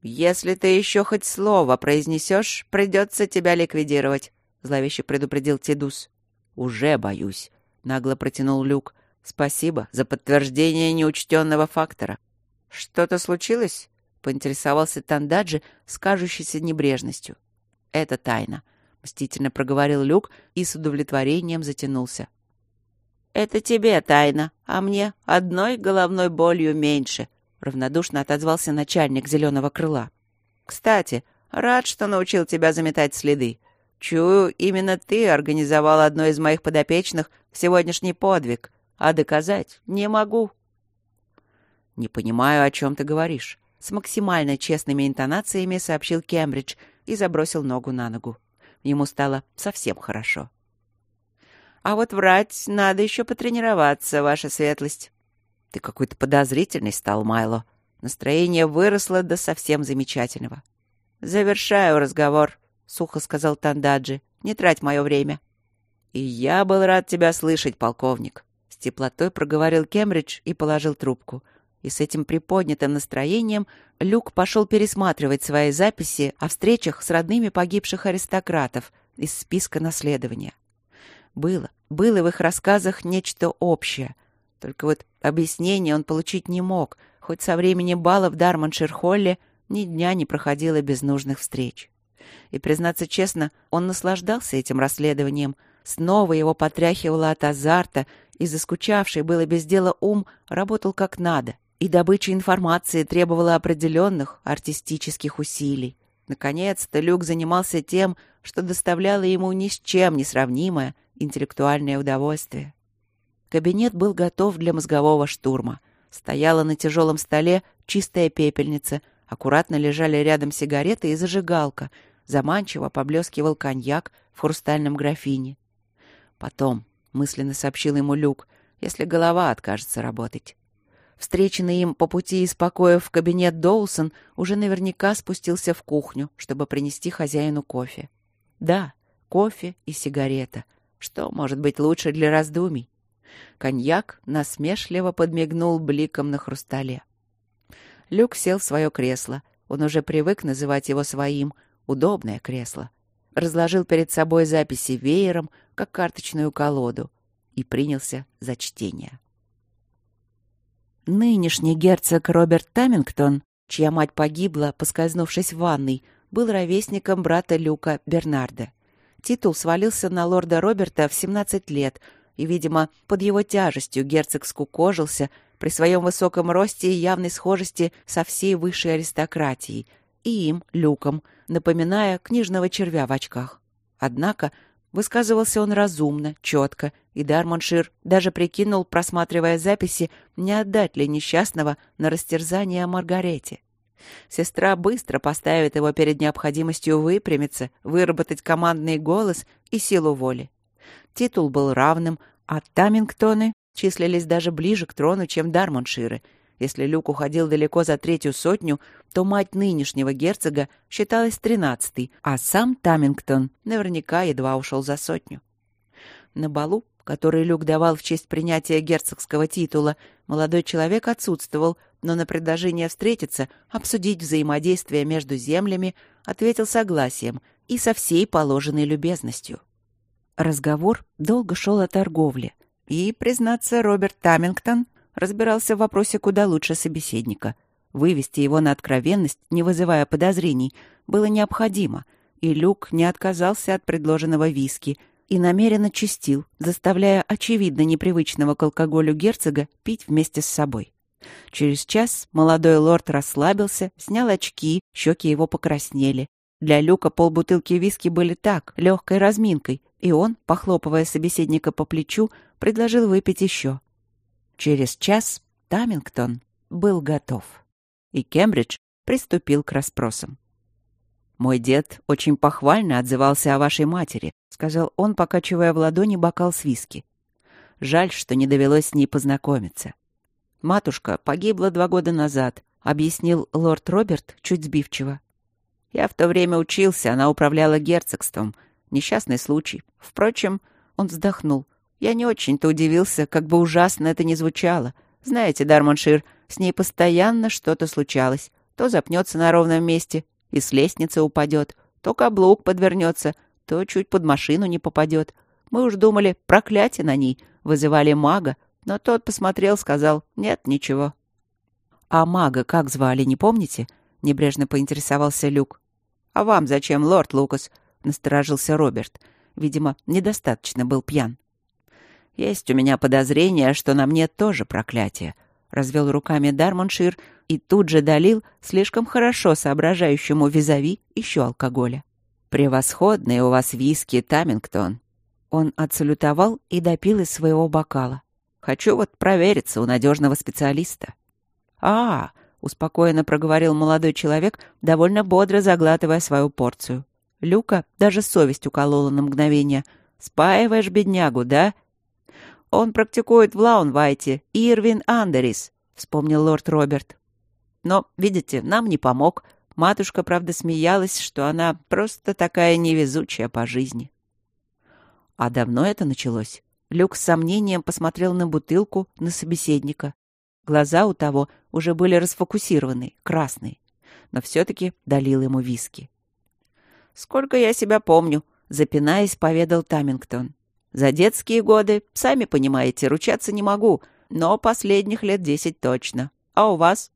«Если ты еще хоть слово произнесешь, придется тебя ликвидировать», — зловеще предупредил Тедус. «Уже боюсь», — нагло протянул Люк. «Спасибо за подтверждение неучтенного фактора». «Что-то случилось?» — поинтересовался Тандаджи с кажущейся небрежностью. «Это тайна», — мстительно проговорил Люк и с удовлетворением затянулся. «Это тебе тайна, а мне одной головной болью меньше», равнодушно отозвался начальник зеленого крыла. Кстати, рад, что научил тебя заметать следы. Чую, именно ты организовал одно из моих подопечных сегодняшний подвиг, а доказать не могу. Не понимаю, о чем ты говоришь. С максимально честными интонациями сообщил Кембридж и забросил ногу на ногу. Ему стало совсем хорошо. А вот врать надо еще потренироваться, ваша светлость. «Ты какой-то подозрительный стал, Майло». Настроение выросло до совсем замечательного. «Завершаю разговор», — сухо сказал Тандаджи. «Не трать мое время». «И я был рад тебя слышать, полковник», — с теплотой проговорил Кембридж и положил трубку. И с этим приподнятым настроением Люк пошел пересматривать свои записи о встречах с родными погибших аристократов из списка наследования. Было, было в их рассказах нечто общее — только вот объяснения он получить не мог, хоть со времени бала в Дарманшир-Холле ни дня не проходило без нужных встреч. И, признаться честно, он наслаждался этим расследованием. Снова его потряхивало от азарта, и заскучавший было без дела ум работал как надо. И добыча информации требовала определенных артистических усилий. Наконец-то Люк занимался тем, что доставляло ему ни с чем не сравнимое интеллектуальное удовольствие. Кабинет был готов для мозгового штурма. Стояла на тяжелом столе чистая пепельница, аккуратно лежали рядом сигареты и зажигалка, заманчиво поблескивал коньяк в хрустальном графине. Потом, мысленно сообщил ему Люк, если голова откажется работать. Встреченный им по пути из покоя в кабинет Доусон уже наверняка спустился в кухню, чтобы принести хозяину кофе. Да, кофе и сигарета. Что может быть лучше для раздумий? Коньяк насмешливо подмигнул бликом на хрустале. Люк сел в свое кресло. Он уже привык называть его своим. Удобное кресло. Разложил перед собой записи веером, как карточную колоду, и принялся за чтение. Нынешний герцог Роберт Тамингтон чья мать погибла, поскользнувшись в ванной, был ровесником брата Люка Бернарда. Титул свалился на лорда Роберта в 17 лет, и, видимо, под его тяжестью герцог скукожился при своем высоком росте и явной схожести со всей высшей аристократией, и им, Люком, напоминая книжного червя в очках. Однако высказывался он разумно, четко, и Дармоншир даже прикинул, просматривая записи, не отдать ли несчастного на растерзание Маргарете. Сестра быстро поставит его перед необходимостью выпрямиться, выработать командный голос и силу воли. Титул был равным, а Тамингтоны числились даже ближе к трону, чем Дармонширы. Если Люк уходил далеко за третью сотню, то мать нынешнего герцога считалась тринадцатой, а сам Тамингтон наверняка едва ушел за сотню. На балу, который Люк давал в честь принятия герцогского титула, молодой человек отсутствовал, но на предложение встретиться, обсудить взаимодействие между землями, ответил согласием и со всей положенной любезностью. Разговор долго шел о торговле, и, признаться, Роберт Тамингтон разбирался в вопросе куда лучше собеседника. Вывести его на откровенность, не вызывая подозрений, было необходимо, и Люк не отказался от предложенного виски и намеренно чистил, заставляя очевидно непривычного к алкоголю герцога пить вместе с собой. Через час молодой лорд расслабился, снял очки, щеки его покраснели. Для Люка полбутылки виски были так, легкой разминкой, и он, похлопывая собеседника по плечу, предложил выпить еще. Через час Тамингтон был готов, и Кембридж приступил к расспросам. «Мой дед очень похвально отзывался о вашей матери», — сказал он, покачивая в ладони бокал с виски. «Жаль, что не довелось с ней познакомиться. Матушка погибла два года назад, объяснил лорд Роберт чуть сбивчиво. Я в то время учился, она управляла герцогством. Несчастный случай. Впрочем, он вздохнул. Я не очень-то удивился, как бы ужасно это ни звучало. Знаете, Дармоншир, с ней постоянно что-то случалось. То запнется на ровном месте и с лестницы упадет, то каблук подвернется, то чуть под машину не попадет. Мы уж думали, проклятие на ней. Вызывали мага, но тот посмотрел, сказал «нет, ничего». «А мага как звали, не помните?» — небрежно поинтересовался Люк. «А вам зачем, лорд Лукас?» — насторожился Роберт. Видимо, недостаточно был пьян. «Есть у меня подозрение, что на мне тоже проклятие», — развел руками Дармоншир и тут же долил слишком хорошо соображающему визави еще алкоголя. «Превосходные у вас виски, Тамингтон!» Он отсалютовал и допил из своего бокала. Хочу вот провериться у надежного специалиста. А, успокоенно проговорил молодой человек, довольно бодро заглатывая свою порцию. Люка даже совесть уколола на мгновение. Спаиваешь беднягу, да? Он практикует в Лаунвайте, Ирвин Андерис, вспомнил лорд Роберт. Но, видите, нам не помог. Матушка, правда, смеялась, что она просто такая невезучая по жизни. А давно это началось? Люк с сомнением посмотрел на бутылку, на собеседника. Глаза у того уже были расфокусированы, красные, но все-таки долил ему виски. «Сколько я себя помню», — запинаясь, поведал Тамингтон. «За детские годы, сами понимаете, ручаться не могу, но последних лет десять точно. А у вас?»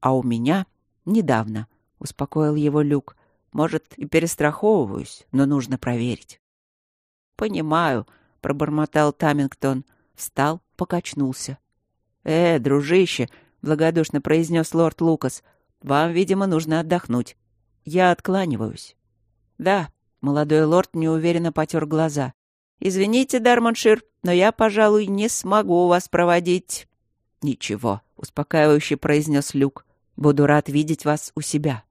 «А у меня недавно», — успокоил его Люк. «Может, и перестраховываюсь, но нужно проверить». «Понимаю», — пробормотал Тамингтон. Встал, покачнулся. «Э, дружище!» — благодушно произнес лорд Лукас. «Вам, видимо, нужно отдохнуть. Я откланиваюсь». «Да», — молодой лорд неуверенно потер глаза. «Извините, Дармоншир, но я, пожалуй, не смогу вас проводить». «Ничего», — успокаивающе произнес Люк. «Буду рад видеть вас у себя».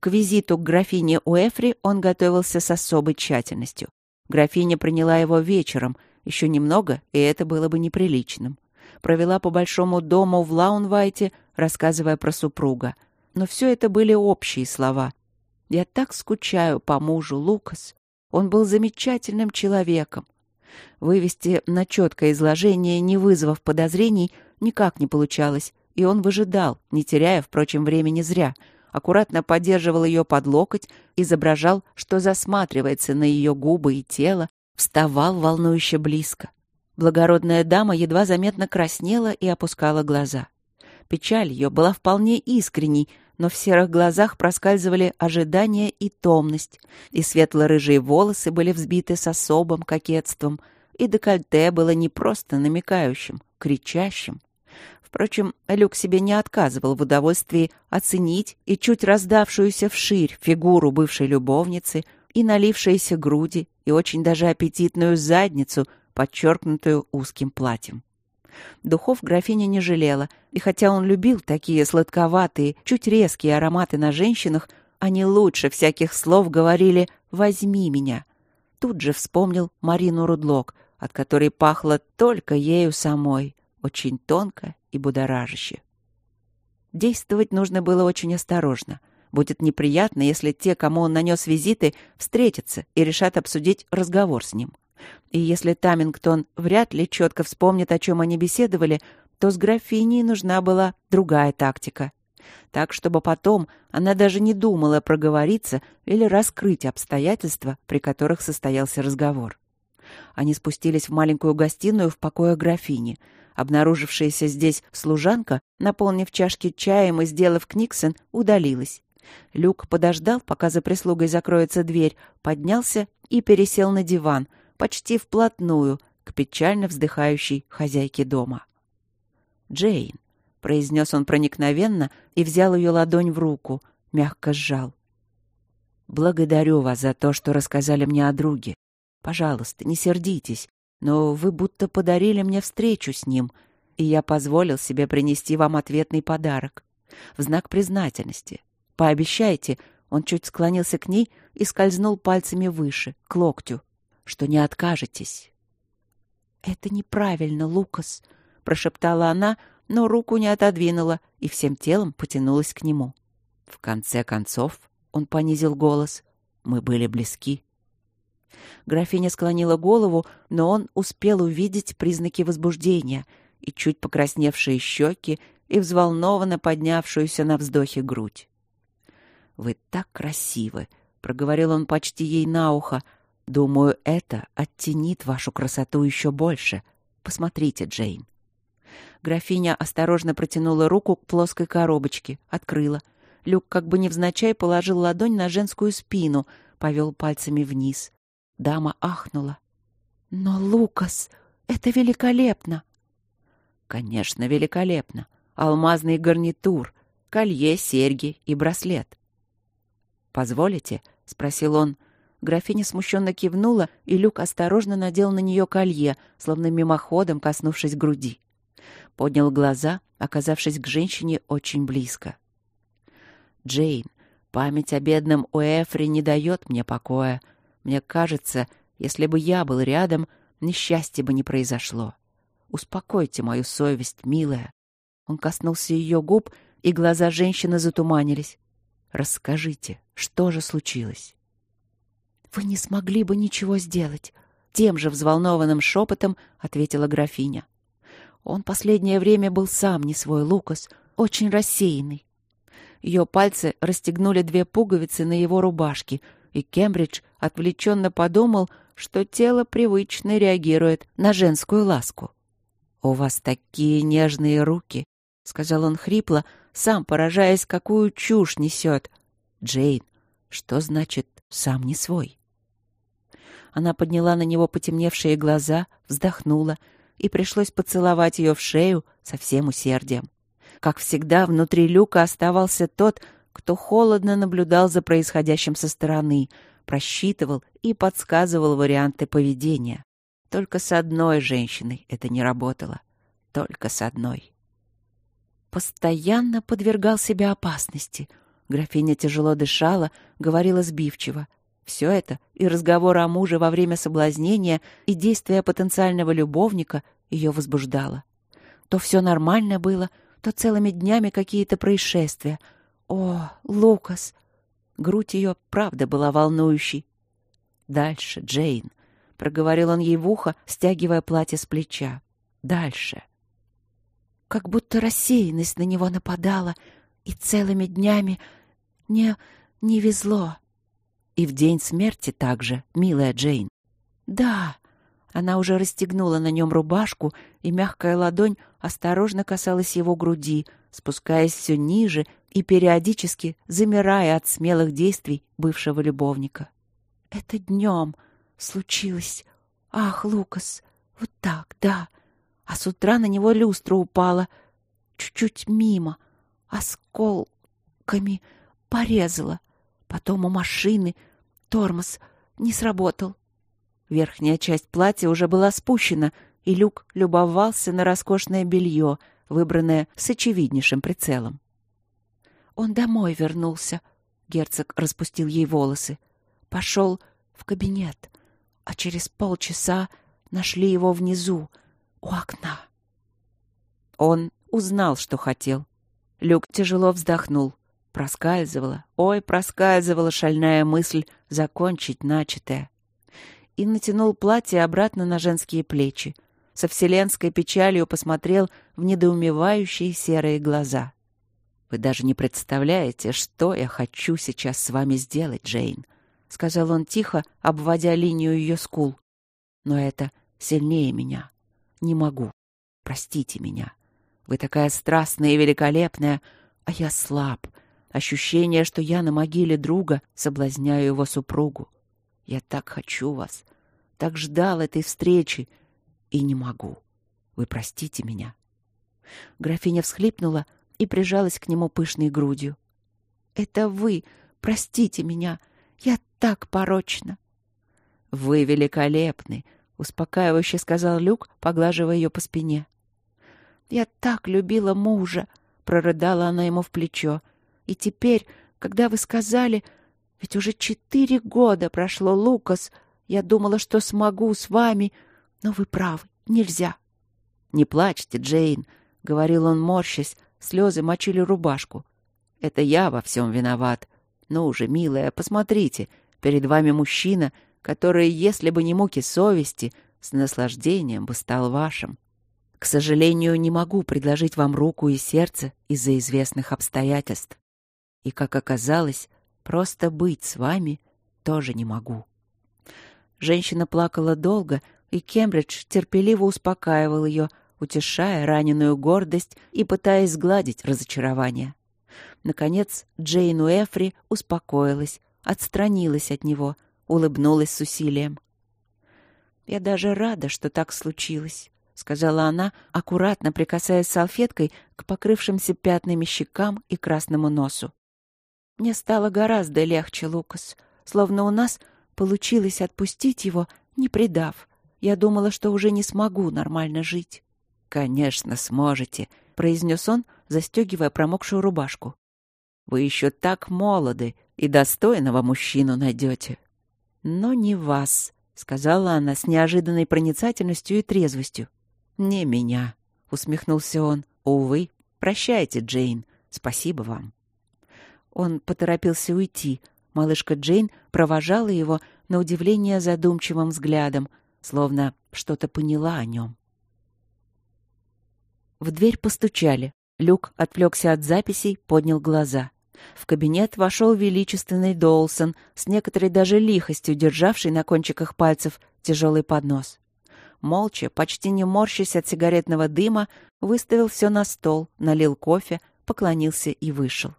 К визиту к графине Уэфри он готовился с особой тщательностью. Графиня приняла его вечером, еще немного, и это было бы неприличным. Провела по большому дому в Лаунвайте, рассказывая про супруга. Но все это были общие слова. «Я так скучаю по мужу, Лукас. Он был замечательным человеком». Вывести на четкое изложение, не вызвав подозрений, никак не получалось, и он выжидал, не теряя, впрочем, времени зря — аккуратно поддерживал ее под локоть, изображал, что засматривается на ее губы и тело, вставал волнующе близко. Благородная дама едва заметно краснела и опускала глаза. Печаль ее была вполне искренней, но в серых глазах проскальзывали ожидание и томность, и светло-рыжие волосы были взбиты с особым кокетством, и декольте было не просто намекающим, кричащим. Впрочем, Люк себе не отказывал в удовольствии оценить и чуть раздавшуюся вширь фигуру бывшей любовницы, и налившиеся груди, и очень даже аппетитную задницу, подчеркнутую узким платьем. Духов графиня не жалела, и хотя он любил такие сладковатые, чуть резкие ароматы на женщинах, они лучше всяких слов говорили «возьми меня». Тут же вспомнил Марину Рудлок, от которой пахло только ею самой, очень тонко и будоражаще. Действовать нужно было очень осторожно. Будет неприятно, если те, кому он нанес визиты, встретятся и решат обсудить разговор с ним. И если Тамингтон вряд ли четко вспомнит, о чем они беседовали, то с графиней нужна была другая тактика. Так, чтобы потом она даже не думала проговориться или раскрыть обстоятельства, при которых состоялся разговор. Они спустились в маленькую гостиную в покое графини. Обнаружившаяся здесь служанка, наполнив чашки чаем и сделав книксон, удалилась. Люк подождал, пока за прислугой закроется дверь, поднялся и пересел на диван — почти вплотную к печально вздыхающей хозяйке дома. «Джейн», — произнес он проникновенно и взял ее ладонь в руку, мягко сжал. «Благодарю вас за то, что рассказали мне о друге. Пожалуйста, не сердитесь, но вы будто подарили мне встречу с ним, и я позволил себе принести вам ответный подарок. В знак признательности. Пообещайте, он чуть склонился к ней и скользнул пальцами выше, к локтю что не откажетесь. «Это неправильно, Лукас», — прошептала она, но руку не отодвинула и всем телом потянулась к нему. В конце концов, он понизил голос, мы были близки. Графиня склонила голову, но он успел увидеть признаки возбуждения и чуть покрасневшие щеки, и взволнованно поднявшуюся на вздохе грудь. «Вы так красивы!» — проговорил он почти ей на ухо, Думаю, это оттенит вашу красоту еще больше. Посмотрите, Джейн. Графиня осторожно протянула руку к плоской коробочке, открыла. Люк как бы невзначай положил ладонь на женскую спину, повел пальцами вниз. Дама ахнула. «Но, Лукас, это великолепно!» «Конечно, великолепно. Алмазный гарнитур, колье, серьги и браслет». «Позволите?» — спросил он. — Графиня смущенно кивнула, и Люк осторожно надел на нее колье, словно мимоходом коснувшись груди. Поднял глаза, оказавшись к женщине очень близко. «Джейн, память о бедном Уэфре не дает мне покоя. Мне кажется, если бы я был рядом, несчастье бы не произошло. Успокойте мою совесть, милая». Он коснулся ее губ, и глаза женщины затуманились. «Расскажите, что же случилось?» «Вы не смогли бы ничего сделать», — тем же взволнованным шепотом ответила графиня. Он последнее время был сам не свой Лукас, очень рассеянный. Ее пальцы расстегнули две пуговицы на его рубашке, и Кембридж отвлеченно подумал, что тело привычно реагирует на женскую ласку. «У вас такие нежные руки», — сказал он хрипло, сам поражаясь, какую чушь несет. «Джейн, что значит «сам не свой»?» Она подняла на него потемневшие глаза, вздохнула, и пришлось поцеловать ее в шею со всем усердием. Как всегда, внутри люка оставался тот, кто холодно наблюдал за происходящим со стороны, просчитывал и подсказывал варианты поведения. Только с одной женщиной это не работало. Только с одной. Постоянно подвергал себя опасности. Графиня тяжело дышала, говорила сбивчиво. Все это, и разговор о муже во время соблазнения, и действия потенциального любовника ее возбуждало. То все нормально было, то целыми днями какие-то происшествия. О, Лукас! Грудь ее, правда, была волнующей. «Дальше, Джейн», — проговорил он ей в ухо, стягивая платье с плеча. «Дальше». Как будто рассеянность на него нападала, и целыми днями не... не везло. И в день смерти также, милая Джейн. Да, Она уже расстегнула на нем рубашку, и мягкая ладонь осторожно касалась его груди, спускаясь все ниже и периодически замирая от смелых действий бывшего любовника. «Это днем случилось. Ах, Лукас, вот так, да. А с утра на него люстра упала. Чуть-чуть мимо. Осколками порезала. Потом у машины тормоз не сработал. Верхняя часть платья уже была спущена, и Люк любовался на роскошное белье, выбранное с очевиднейшим прицелом. Он домой вернулся. Герцог распустил ей волосы. Пошел в кабинет, а через полчаса нашли его внизу, у окна. Он узнал, что хотел. Люк тяжело вздохнул. Проскальзывала, ой, проскальзывала шальная мысль закончить начатое. И натянул платье обратно на женские плечи. Со вселенской печалью посмотрел в недоумевающие серые глаза. «Вы даже не представляете, что я хочу сейчас с вами сделать, Джейн», — сказал он тихо, обводя линию ее скул. «Но это сильнее меня. Не могу. Простите меня. Вы такая страстная и великолепная, а я слаб. Ощущение, что я на могиле друга соблазняю его супругу. Я так хочу вас, так ждал этой встречи и не могу. Вы простите меня». Графиня всхлипнула, — и прижалась к нему пышной грудью. «Это вы! Простите меня! Я так порочна!» «Вы великолепны!» — успокаивающе сказал Люк, поглаживая ее по спине. «Я так любила мужа!» — прорыдала она ему в плечо. «И теперь, когда вы сказали... Ведь уже четыре года прошло, Лукас. Я думала, что смогу с вами, но вы правы, нельзя». «Не плачьте, Джейн», — говорил он, морщась, Слезы мочили рубашку. Это я во всем виноват. Ну уже, милая, посмотрите, перед вами мужчина, который, если бы не муки совести, с наслаждением бы стал вашим. К сожалению, не могу предложить вам руку и сердце из-за известных обстоятельств. И, как оказалось, просто быть с вами тоже не могу. Женщина плакала долго, и Кембридж терпеливо успокаивал ее, утешая раненую гордость и пытаясь сгладить разочарование. Наконец Джейн Уэфри успокоилась, отстранилась от него, улыбнулась с усилием. «Я даже рада, что так случилось», — сказала она, аккуратно прикасаясь салфеткой к покрывшимся пятнами щекам и красному носу. «Мне стало гораздо легче, Лукас, словно у нас получилось отпустить его, не предав. Я думала, что уже не смогу нормально жить». «Конечно, сможете», — произнес он, застегивая промокшую рубашку. «Вы еще так молоды и достойного мужчину найдете». «Но не вас», — сказала она с неожиданной проницательностью и трезвостью. «Не меня», — усмехнулся он. «Увы, прощайте, Джейн. Спасибо вам». Он поторопился уйти. Малышка Джейн провожала его на удивление задумчивым взглядом, словно что-то поняла о нем. В дверь постучали. Люк отвлекся от записей, поднял глаза. В кабинет вошел величественный Доулсон, с некоторой даже лихостью державший на кончиках пальцев тяжелый поднос. Молча, почти не морщась от сигаретного дыма, выставил все на стол, налил кофе, поклонился и вышел.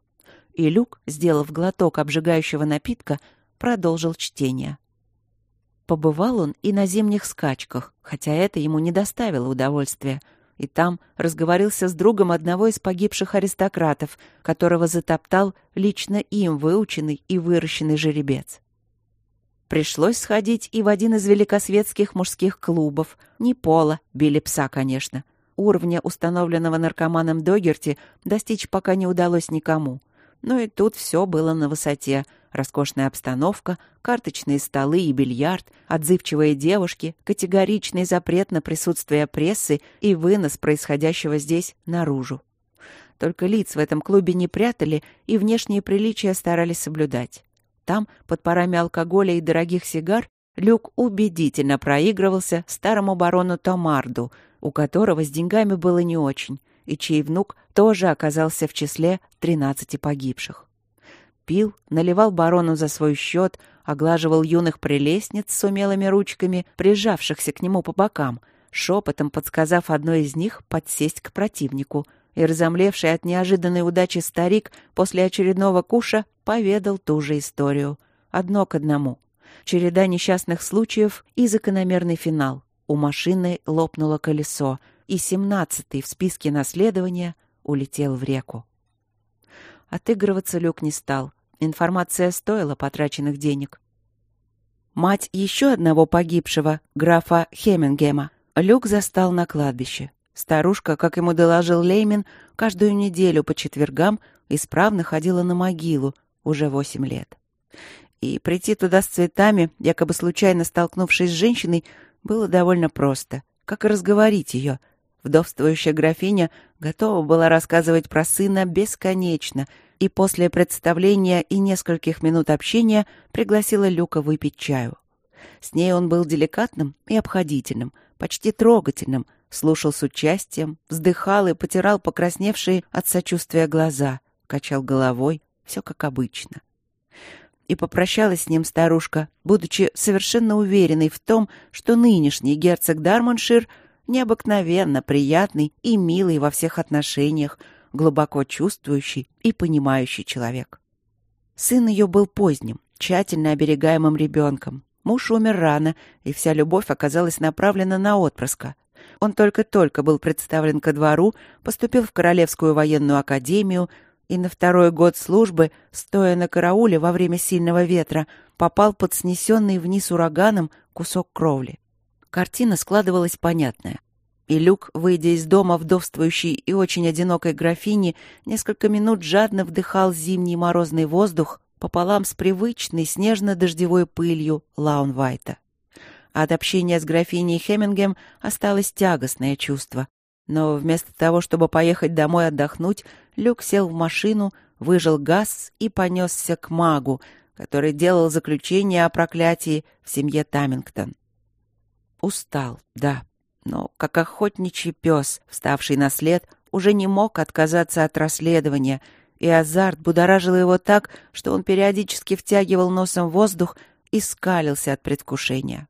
И Люк, сделав глоток обжигающего напитка, продолжил чтение. Побывал он и на зимних скачках, хотя это ему не доставило удовольствия — и там разговорился с другом одного из погибших аристократов, которого затоптал лично им выученный и выращенный жеребец. Пришлось сходить и в один из великосветских мужских клубов. Не пола, били пса, конечно. Уровня, установленного наркоманом Догерти, достичь пока не удалось никому. Но и тут все было на высоте — Роскошная обстановка, карточные столы и бильярд, отзывчивые девушки, категоричный запрет на присутствие прессы и вынос происходящего здесь наружу. Только лиц в этом клубе не прятали и внешние приличия старались соблюдать. Там, под парами алкоголя и дорогих сигар, Люк убедительно проигрывался старому барону Томарду, у которого с деньгами было не очень, и чей внук тоже оказался в числе тринадцати погибших пил, наливал барону за свой счет, оглаживал юных прелестниц с умелыми ручками, прижавшихся к нему по бокам, шепотом подсказав одной из них подсесть к противнику. И разомлевший от неожиданной удачи старик после очередного куша поведал ту же историю. Одно к одному. Череда несчастных случаев и закономерный финал. У машины лопнуло колесо, и семнадцатый в списке наследования улетел в реку. Отыгрываться Люк не стал. Информация стоила потраченных денег. Мать еще одного погибшего, графа Хемингема, Люк застал на кладбище. Старушка, как ему доложил Леймин, каждую неделю по четвергам исправно ходила на могилу, уже восемь лет. И прийти туда с цветами, якобы случайно столкнувшись с женщиной, было довольно просто. Как и разговорить ее. Вдовствующая графиня готова была рассказывать про сына бесконечно, и после представления и нескольких минут общения пригласила Люка выпить чаю. С ней он был деликатным и обходительным, почти трогательным, слушал с участием, вздыхал и потирал покрасневшие от сочувствия глаза, качал головой, все как обычно. И попрощалась с ним старушка, будучи совершенно уверенной в том, что нынешний герцог Дармоншир необыкновенно приятный и милый во всех отношениях, глубоко чувствующий и понимающий человек. Сын ее был поздним, тщательно оберегаемым ребенком. Муж умер рано, и вся любовь оказалась направлена на отпрыска. Он только-только был представлен ко двору, поступил в Королевскую военную академию и на второй год службы, стоя на карауле во время сильного ветра, попал под снесенный вниз ураганом кусок кровли. Картина складывалась понятная. И Люк, выйдя из дома вдовствующей и очень одинокой графини, несколько минут жадно вдыхал зимний морозный воздух пополам с привычной снежно-дождевой пылью Лаунвайта. От общения с графиней Хемингем осталось тягостное чувство. Но вместо того, чтобы поехать домой отдохнуть, Люк сел в машину, выжил газ и понесся к магу, который делал заключение о проклятии в семье Тамингтон. Устал, да, но, как охотничий пес, вставший на след, уже не мог отказаться от расследования, и азарт будоражил его так, что он периодически втягивал носом воздух и скалился от предвкушения.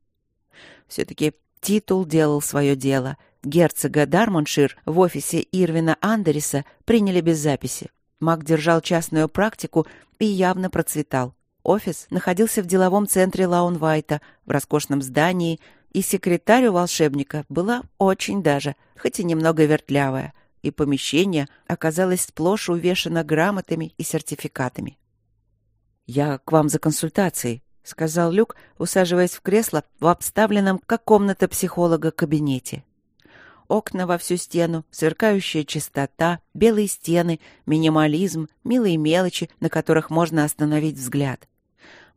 Все-таки титул делал свое дело. Герцога Дармоншир в офисе Ирвина Андериса приняли без записи. Мак держал частную практику и явно процветал. Офис находился в деловом центре Лаунвайта, в роскошном здании, и секретарь у волшебника была очень даже, хоть и немного вертлявая, и помещение оказалось сплошь увешано грамотами и сертификатами. «Я к вам за консультацией», — сказал Люк, усаживаясь в кресло в обставленном, как комната психолога, кабинете. Окна во всю стену, сверкающая чистота, белые стены, минимализм, милые мелочи, на которых можно остановить взгляд.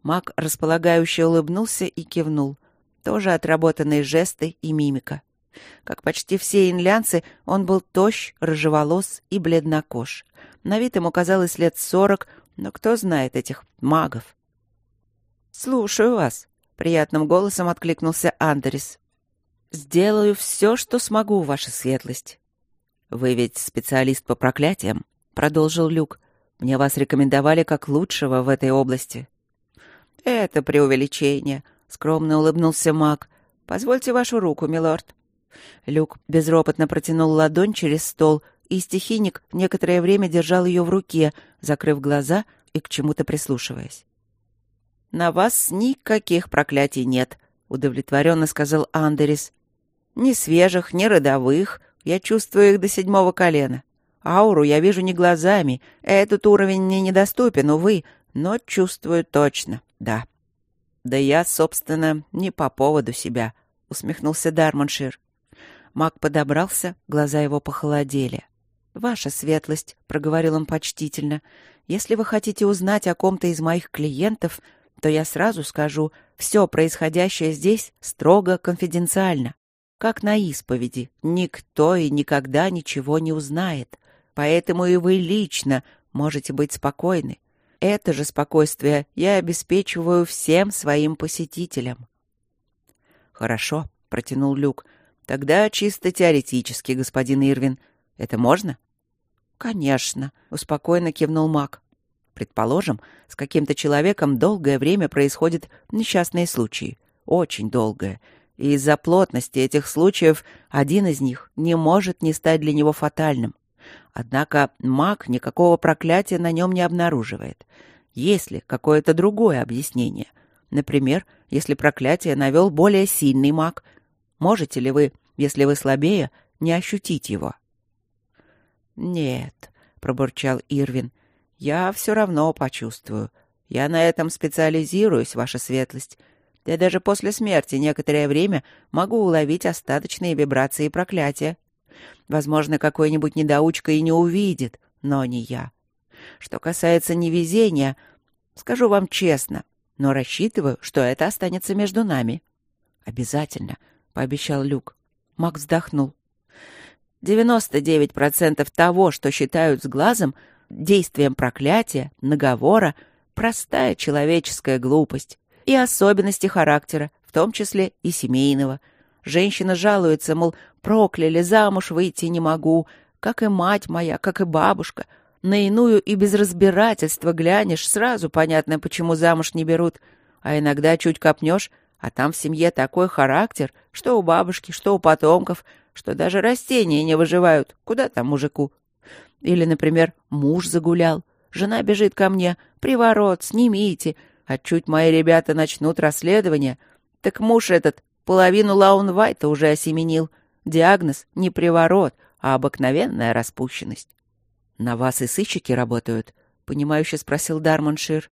Маг располагающе улыбнулся и кивнул — тоже отработанные жесты и мимика. Как почти все инлянцы, он был тощ, рыжеволос и бледнокож. На вид ему казалось лет сорок, но кто знает этих магов? «Слушаю вас», — приятным голосом откликнулся Андерис. «Сделаю все, что смогу, ваша светлость». «Вы ведь специалист по проклятиям», — продолжил Люк. «Мне вас рекомендовали как лучшего в этой области». «Это преувеличение», — скромно улыбнулся маг. «Позвольте вашу руку, милорд». Люк безропотно протянул ладонь через стол, и стихийник некоторое время держал ее в руке, закрыв глаза и к чему-то прислушиваясь. «На вас никаких проклятий нет», — удовлетворенно сказал Андерис. «Ни свежих, ни родовых. Я чувствую их до седьмого колена. Ауру я вижу не глазами. Этот уровень мне недоступен, увы, но чувствую точно, да». «Да я, собственно, не по поводу себя», — усмехнулся Дармоншир. Маг подобрался, глаза его похолодели. «Ваша светлость», — проговорил он почтительно, — «если вы хотите узнать о ком-то из моих клиентов, то я сразу скажу, все происходящее здесь строго конфиденциально. Как на исповеди, никто и никогда ничего не узнает. Поэтому и вы лично можете быть спокойны. Это же спокойствие я обеспечиваю всем своим посетителям. Хорошо, протянул Люк. Тогда чисто теоретически, господин Ирвин. Это можно? Конечно, успокойно кивнул Мак. Предположим, с каким-то человеком долгое время происходят несчастные случаи. Очень долгое. И из-за плотности этих случаев один из них не может не стать для него фатальным. Однако маг никакого проклятия на нем не обнаруживает. Есть ли какое-то другое объяснение? Например, если проклятие навел более сильный маг, можете ли вы, если вы слабее, не ощутить его? «Нет», — пробурчал Ирвин, я все равно почувствую. Я на этом специализируюсь, ваша светлость. Я даже после смерти некоторое время могу уловить остаточные вибрации проклятия. Возможно, какой-нибудь недоучка и не увидит, но не я. Что касается невезения, скажу вам честно, но рассчитываю, что это останется между нами. Обязательно, пообещал Люк. Макс вздохнул. Девяносто девять процентов того, что считают с глазом, действием проклятия, наговора, простая человеческая глупость и особенности характера, в том числе и семейного. Женщина жалуется, мол, прокляли, замуж выйти не могу, как и мать моя, как и бабушка. На иную и без разбирательства глянешь, сразу понятно, почему замуж не берут. А иногда чуть копнешь, а там в семье такой характер, что у бабушки, что у потомков, что даже растения не выживают. Куда там мужику? Или, например, муж загулял. Жена бежит ко мне. «Приворот, снимите!» А чуть мои ребята начнут расследование, так муж этот половину Лаунвайта уже осеменил. Диагноз не приворот, а обыкновенная распущенность. — На вас и сыщики работают? — понимающе спросил Дармоншир.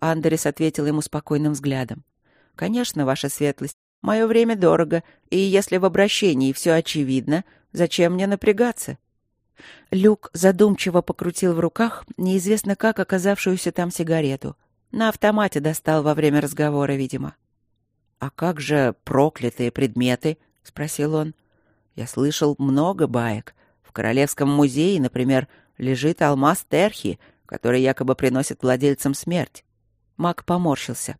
Андерис ответил ему спокойным взглядом. — Конечно, ваша светлость. Мое время дорого, и если в обращении все очевидно, зачем мне напрягаться? Люк задумчиво покрутил в руках неизвестно как оказавшуюся там сигарету. На автомате достал во время разговора, видимо. «А как же проклятые предметы?» — спросил он. «Я слышал много баек. В Королевском музее, например, лежит алмаз Терхи, который якобы приносит владельцам смерть». Маг поморщился.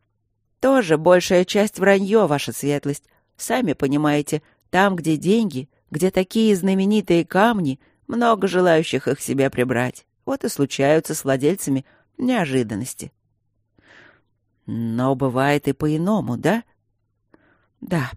«Тоже большая часть вранье, ваша светлость. Сами понимаете, там, где деньги, где такие знаменитые камни, много желающих их себе прибрать. Вот и случаются с владельцами неожиданности. Но бывает и по-иному, да? Да,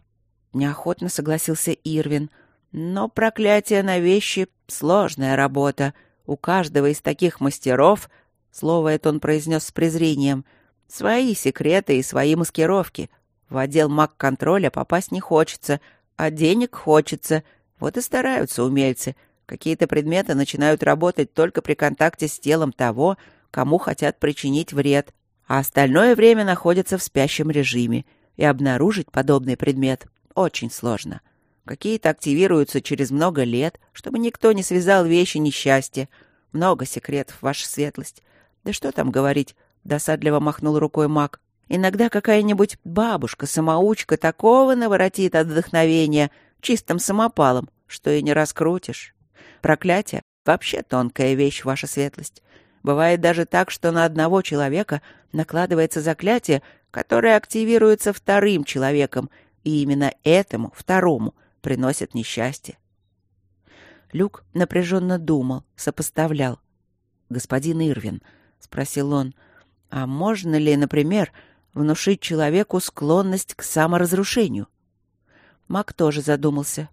неохотно согласился Ирвин. Но проклятие на вещи — сложная работа. У каждого из таких мастеров, слово это он произнес с презрением, свои секреты и свои маскировки. В отдел маг-контроля попасть не хочется, а денег хочется. Вот и стараются умельцы — Какие-то предметы начинают работать только при контакте с телом того, кому хотят причинить вред, а остальное время находятся в спящем режиме, и обнаружить подобный предмет очень сложно. Какие-то активируются через много лет, чтобы никто не связал вещи несчастья. Много секретов, ваша светлость. Да что там говорить, досадливо махнул рукой маг. Иногда какая-нибудь бабушка-самоучка такого наворотит от вдохновения чистым самопалом, что и не раскрутишь. Проклятие — вообще тонкая вещь, ваша светлость. Бывает даже так, что на одного человека накладывается заклятие, которое активируется вторым человеком, и именно этому, второму, приносит несчастье. Люк напряженно думал, сопоставлял. «Господин Ирвин», — спросил он, — «а можно ли, например, внушить человеку склонность к саморазрушению?» Мак тоже задумался,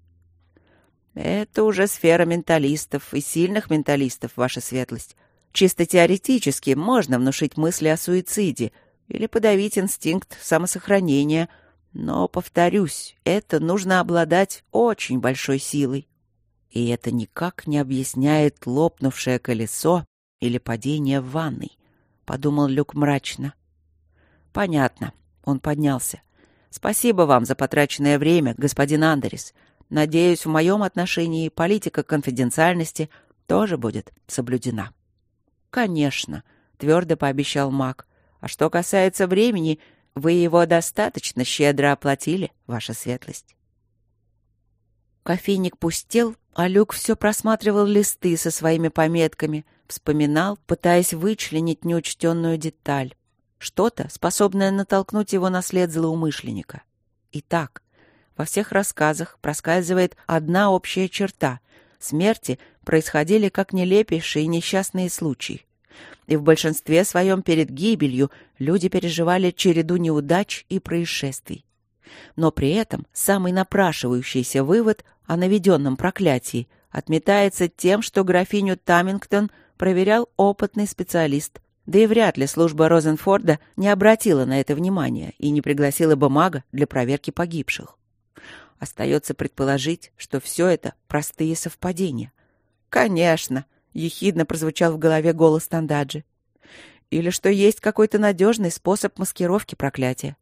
это уже сфера менталистов и сильных менталистов, ваша светлость. Чисто теоретически можно внушить мысли о суициде или подавить инстинкт самосохранения, но, повторюсь, это нужно обладать очень большой силой. И это никак не объясняет лопнувшее колесо или падение в ванной, — подумал Люк мрачно. Понятно. Он поднялся. Спасибо вам за потраченное время, господин Андерис. Надеюсь, в моем отношении политика конфиденциальности тоже будет соблюдена. Конечно, твердо пообещал Мак. А что касается времени, вы его достаточно щедро оплатили, ваша светлость. Кофейник пустел, а Люк все просматривал листы со своими пометками, вспоминал, пытаясь вычленить неучтенную деталь. Что-то, способное натолкнуть его на след злоумышленника. Итак, во всех рассказах проскальзывает одна общая черта. Смерти происходили как нелепейшие несчастные случаи. И в большинстве своем перед гибелью люди переживали череду неудач и происшествий. Но при этом самый напрашивающийся вывод о наведенном проклятии отметается тем, что графиню Тамингтон проверял опытный специалист. Да и вряд ли служба Розенфорда не обратила на это внимания и не пригласила бы мага для проверки погибших. Остается предположить, что все это простые совпадения. «Конечно!» — ехидно прозвучал в голове голос Тандаджи. «Или что есть какой-то надежный способ маскировки проклятия».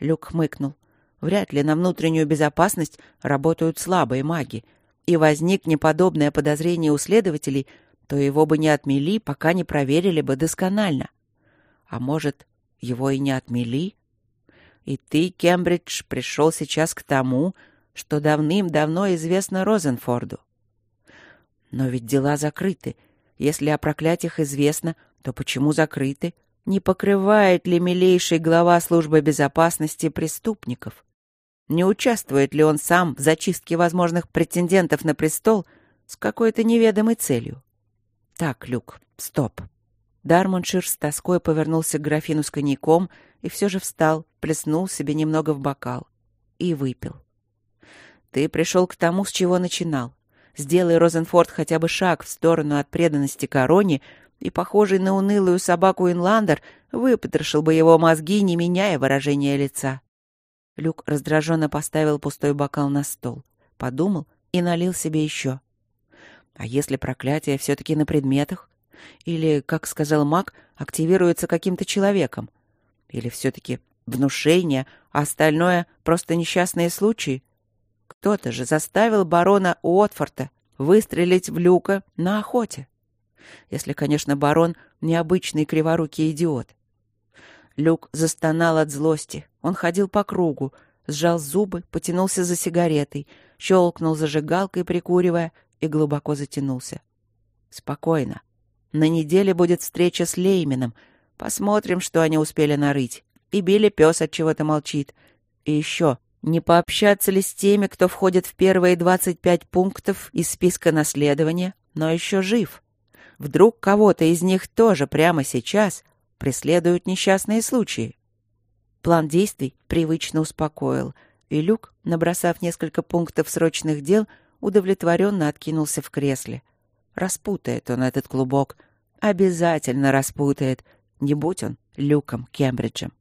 Люк хмыкнул. Вряд ли на внутреннюю безопасность работают слабые маги. И возникне подобное подозрение у следователей, то его бы не отмели, пока не проверили бы досконально. А может, его и не отмели? И ты, Кембридж, пришел сейчас к тому, что давным-давно известно Розенфорду. Но ведь дела закрыты. Если о проклятиях известно, то почему закрыты? Не покрывает ли милейший глава службы безопасности преступников? Не участвует ли он сам в зачистке возможных претендентов на престол с какой-то неведомой целью? Так, Люк, стоп. Дармоншир с тоской повернулся к графину с коньяком и все же встал, плеснул себе немного в бокал и выпил. Ты пришел к тому, с чего начинал. Сделай Розенфорд хотя бы шаг в сторону от преданности короне, и, похожий на унылую собаку Инландер, выпотрошил бы его мозги, не меняя выражения лица. Люк раздраженно поставил пустой бокал на стол, подумал и налил себе еще. А если проклятие все-таки на предметах? Или, как сказал маг, активируется каким-то человеком? Или все-таки внушение, а остальное — просто несчастные случаи? Кто-то же заставил барона Уотфорта выстрелить в Люка на охоте. Если, конечно, барон — необычный криворукий идиот. Люк застонал от злости. Он ходил по кругу, сжал зубы, потянулся за сигаретой, щелкнул зажигалкой, прикуривая, и глубоко затянулся. Спокойно. На неделе будет встреча с Леймином. Посмотрим, что они успели нарыть. И Билли пес от чего-то молчит. И еще, не пообщаться ли с теми, кто входит в первые 25 пунктов из списка наследования, но еще жив? Вдруг кого-то из них тоже прямо сейчас преследуют несчастные случаи? План действий привычно успокоил, и Люк, набросав несколько пунктов срочных дел, удовлетворенно откинулся в кресле. Распутает он этот клубок. Обязательно распутает. Не будь он Люком Кембриджем.